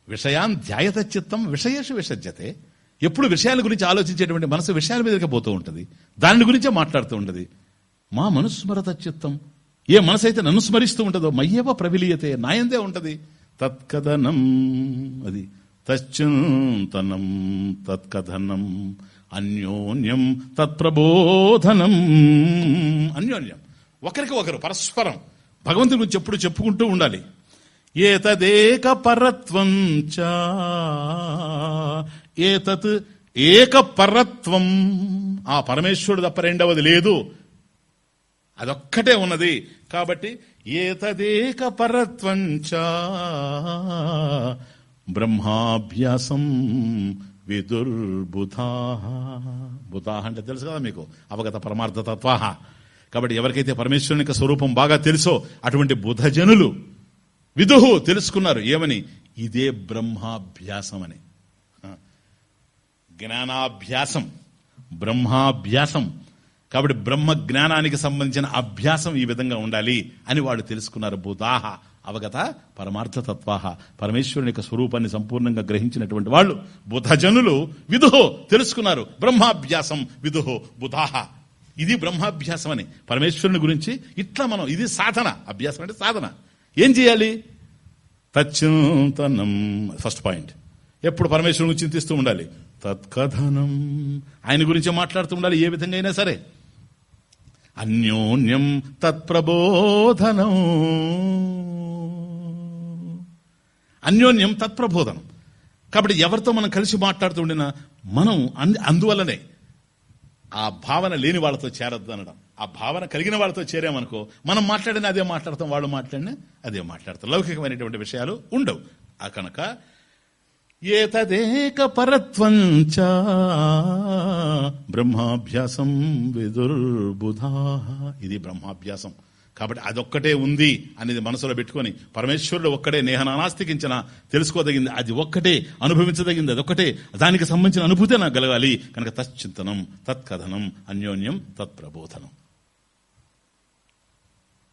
S1: విషయాన్ ధ్యాయత చిత్తం విషయేషు విషజ్యతే. ఎప్పుడు విషయాల గురించి ఆలోచించేటువంటి మనసు విషయాల మీదకి పోతూ ఉంటుంది. దాని గురించే మాట్లాడుతూ ఉంటది. మా మనుస్మరత చిత్తం. ఏ మనసు అయితే నన్ను స్మరిస్తూ ఉంటుందో మయ్యేవ ప్రవిలియతే నాయందే ఉంటది. తత్కథనం అది. తచ్చింతనం తత్కథనం. అన్యోన్యం తత్ప్రబోధనం. అన్యోన్యం. ఒకరికి ఒకరు పరస్పరం. భగవంతుని గురించి ఎప్పుడు చెప్పుకుంటూ ఉండాలి. ఏతదేక పరత్వం చ. ఏతత్ ఏక పరత్వం ఆ పరమేశ్వరుడు తప్ప రెండవది లేదు. అదొక్కటే ఉన్నది. కాబట్టి ఏతదేక పరత్వం చ. బ్రహ్మాభ్యాసం విదుర్బుధా. బుధాహ అంటే తెలుసు కదా మీకు? అవగత పరమార్థ తత్వాహ కాబట్టి ఎవరికైతే పరమేశ్వరుని యొక్క స్వరూపం బాగా తెలుసో అటువంటి బుధజనులు విదుహు తెలుసుకున్నారు. ఏమని? ఇదే బ్రహ్మాభ్యాసం అని జ్ఞానాభ్యాసం. బ్రహ్మాభ్యాసం. కాబట్టి బ్రహ్మ జ్ఞానానికి సంబంధించిన అభ్యాసం ఈ విధంగా ఉండాలి అని వాళ్ళు తెలుసుకున్నారు. బుధాహ అవగత పరమార్థతత్వ పరమేశ్వరుని యొక్క స్వరూపాన్ని సంపూర్ణంగా గ్రహించినటువంటి వాళ్ళు బుధజనులు విదుహో తెలుసుకున్నారు. బ్రహ్మాభ్యాసం విదుహో బుధాహ. ఇది బ్రహ్మాభ్యాసం అని పరమేశ్వరుని గురించి ఇట్లా మనం ఇది సాధన. అభ్యాసం అంటే సాధన. ఏం చేయాలి? తచ్చింతనం. First point. ఎప్పుడు పరమేశ్వరుని గురించి చింతిస్తూ ఉండాలి? తత్కథనం. ఆయన గురించి మాట్లాడుతూ ఉండాలి ఏ విధంగా అయినా సరే. అన్యోన్యం తత్ప్రబోధనం. అన్యోన్యం తత్ప్రబోధనం. కాబట్టి ఎవరితో మనం కలిసి మాట్లాడుతూ ఉండినా మనం అంద- అందువల్లనే ఆ భావన లేని వాళ్ళతో చేరద్దు అనడం. ఆ భావన కలిగిన వాళ్ళతో చేరామనుకో మనం మాట్లాడిన అదే మాట్లాడతాం వాళ్ళు మాట్లాడినా అదే మాట్లాడతాం. లౌకికమైనటువంటి విషయాలు ఉండవు. ఆ కనుక ఏతదేక పరత్వం చ బ్రహ్మాభ్యాసం విదుర్బుధా. ఇది బ్రహ్మాభ్యాసం. కాబట్టి అదొక్కటే ఉంది అనేది మనసులో పెట్టుకొని పరమేశ్వరుడు ఒక్కడే నేహనానాస్తికించిన తెలుసుకోదగింది. అది ఒక్కటే అనుభవించదగింది. అదొక్కటే. దానికి సంబంధించిన అనుభూతి నాకు కలగాలి. కనుక తచ్చింతనం తత్కథనం అన్యోన్యం తత్ప్రబోధనం.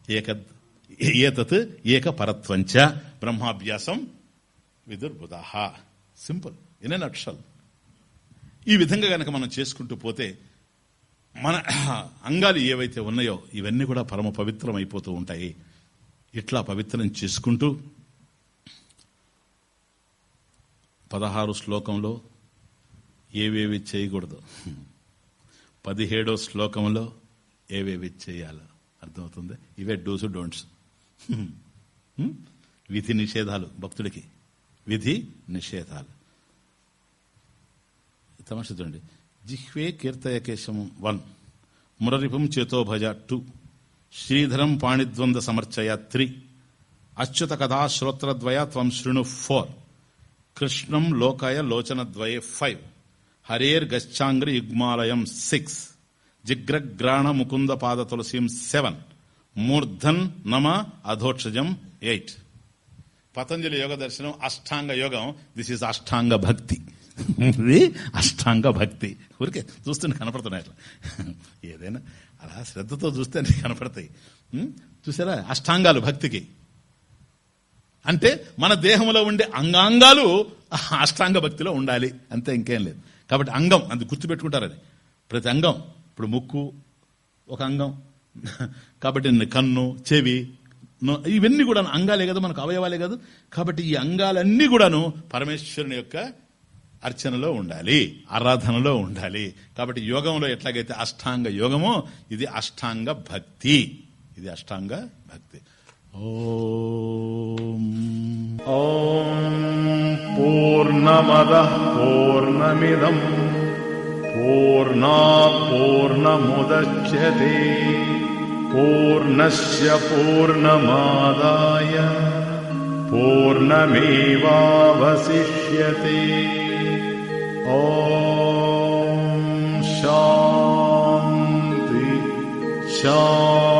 S1: ఏక ఏతత్ ఏక పరత్వంచ బ్రహ్మాభ్యాసం విదుర్బుధాహ. సింపుల్. ఇన్ అక్షల్ ఈ విధంగా గనక మనం చేసుకుంటూ పోతే మన అంగాలు ఏవైతే ఉన్నాయో ఇవన్నీ కూడా పరమ పవిత్రం అయిపోతూ ఉంటాయి. ఇట్లా పవిత్రం చేసుకుంటూ పదహారు శ్లోకంలో ఏవేవి చేయకూడదు. పదిహేడో శ్లోకంలో ఏవేవి చేయాలో? అర్థమవుతుంది? ఇవే డూస్ డోంట్స్. విధి నిషేధాలు భక్తుడికి. విధి నిషేధాలు. తమాష చూడండి. జిహ్వే కీర్తయ కేశం వన్. మురరిపం చేతోభజ టూ. శ్రీధరం పాణిద్వంద సమర్చయ త్రీ. అచ్యుత కథా శ్రోత్రద్వయ త్వం శృణు ఫోర్. కృష్ణం లోకాయ లోచనద్వయే ఫైవ్. హరేర్ గచ్చాంగ్రి యుగ్మాలయం సిక్స్. జిగ్రగ్రాణ ముకుంద పాద తులసీం సెవెన్. మూర్ధన్ నమ అధోక్షజం ఎయిట్. పతంజలి యోగ దర్శనం అష్టాంగ యోగం. దిస్ ఇస్ అష్టాంగ భక్తి. ఇది అష్టాంగ భక్తి. ఊరికే చూస్తుంటే కనపడుతున్నాయి అట్లా. ఏదైనా అలా శ్రద్ధతో చూస్తే కనపడతాయి. చూసారా? అష్టాంగాలు భక్తికి. అంటే మన దేహంలో ఉండే అంగాంగాలు అష్టాంగ భక్తిలో ఉండాలి. అంతే ఇంకేం లేదు. కాబట్టి అంగం అది గుర్తుపెట్టుకుంటారని ప్రతి అంగం ఇప్పుడు ముక్కు ఒక అంగం. కాబట్టి కన్ను చెవి ఇవన్నీ కూడా అంగాలే కదా మనకు అవయవాలే కదా. కాబట్టి ఈ అంగాలన్నీ కూడాను పరమేశ్వరుని యొక్క అర్చనలో ఉండాలి ఆరాధనలో ఉండాలి. కాబట్టి యోగంలో ఎట్లాగైతే అష్టాంగ యోగమో ఇది అష్టాంగ భక్తి. ఇది అష్టాంగ భక్తి.
S2: పూర్ణమద పూర్ణమిదం. పూర్ణా పూర్ణముద్య పూర్ణస్ పూర్ణమాదాయ. పూర్ణమేవాశిష్యే ॐ शान्ति शान्ति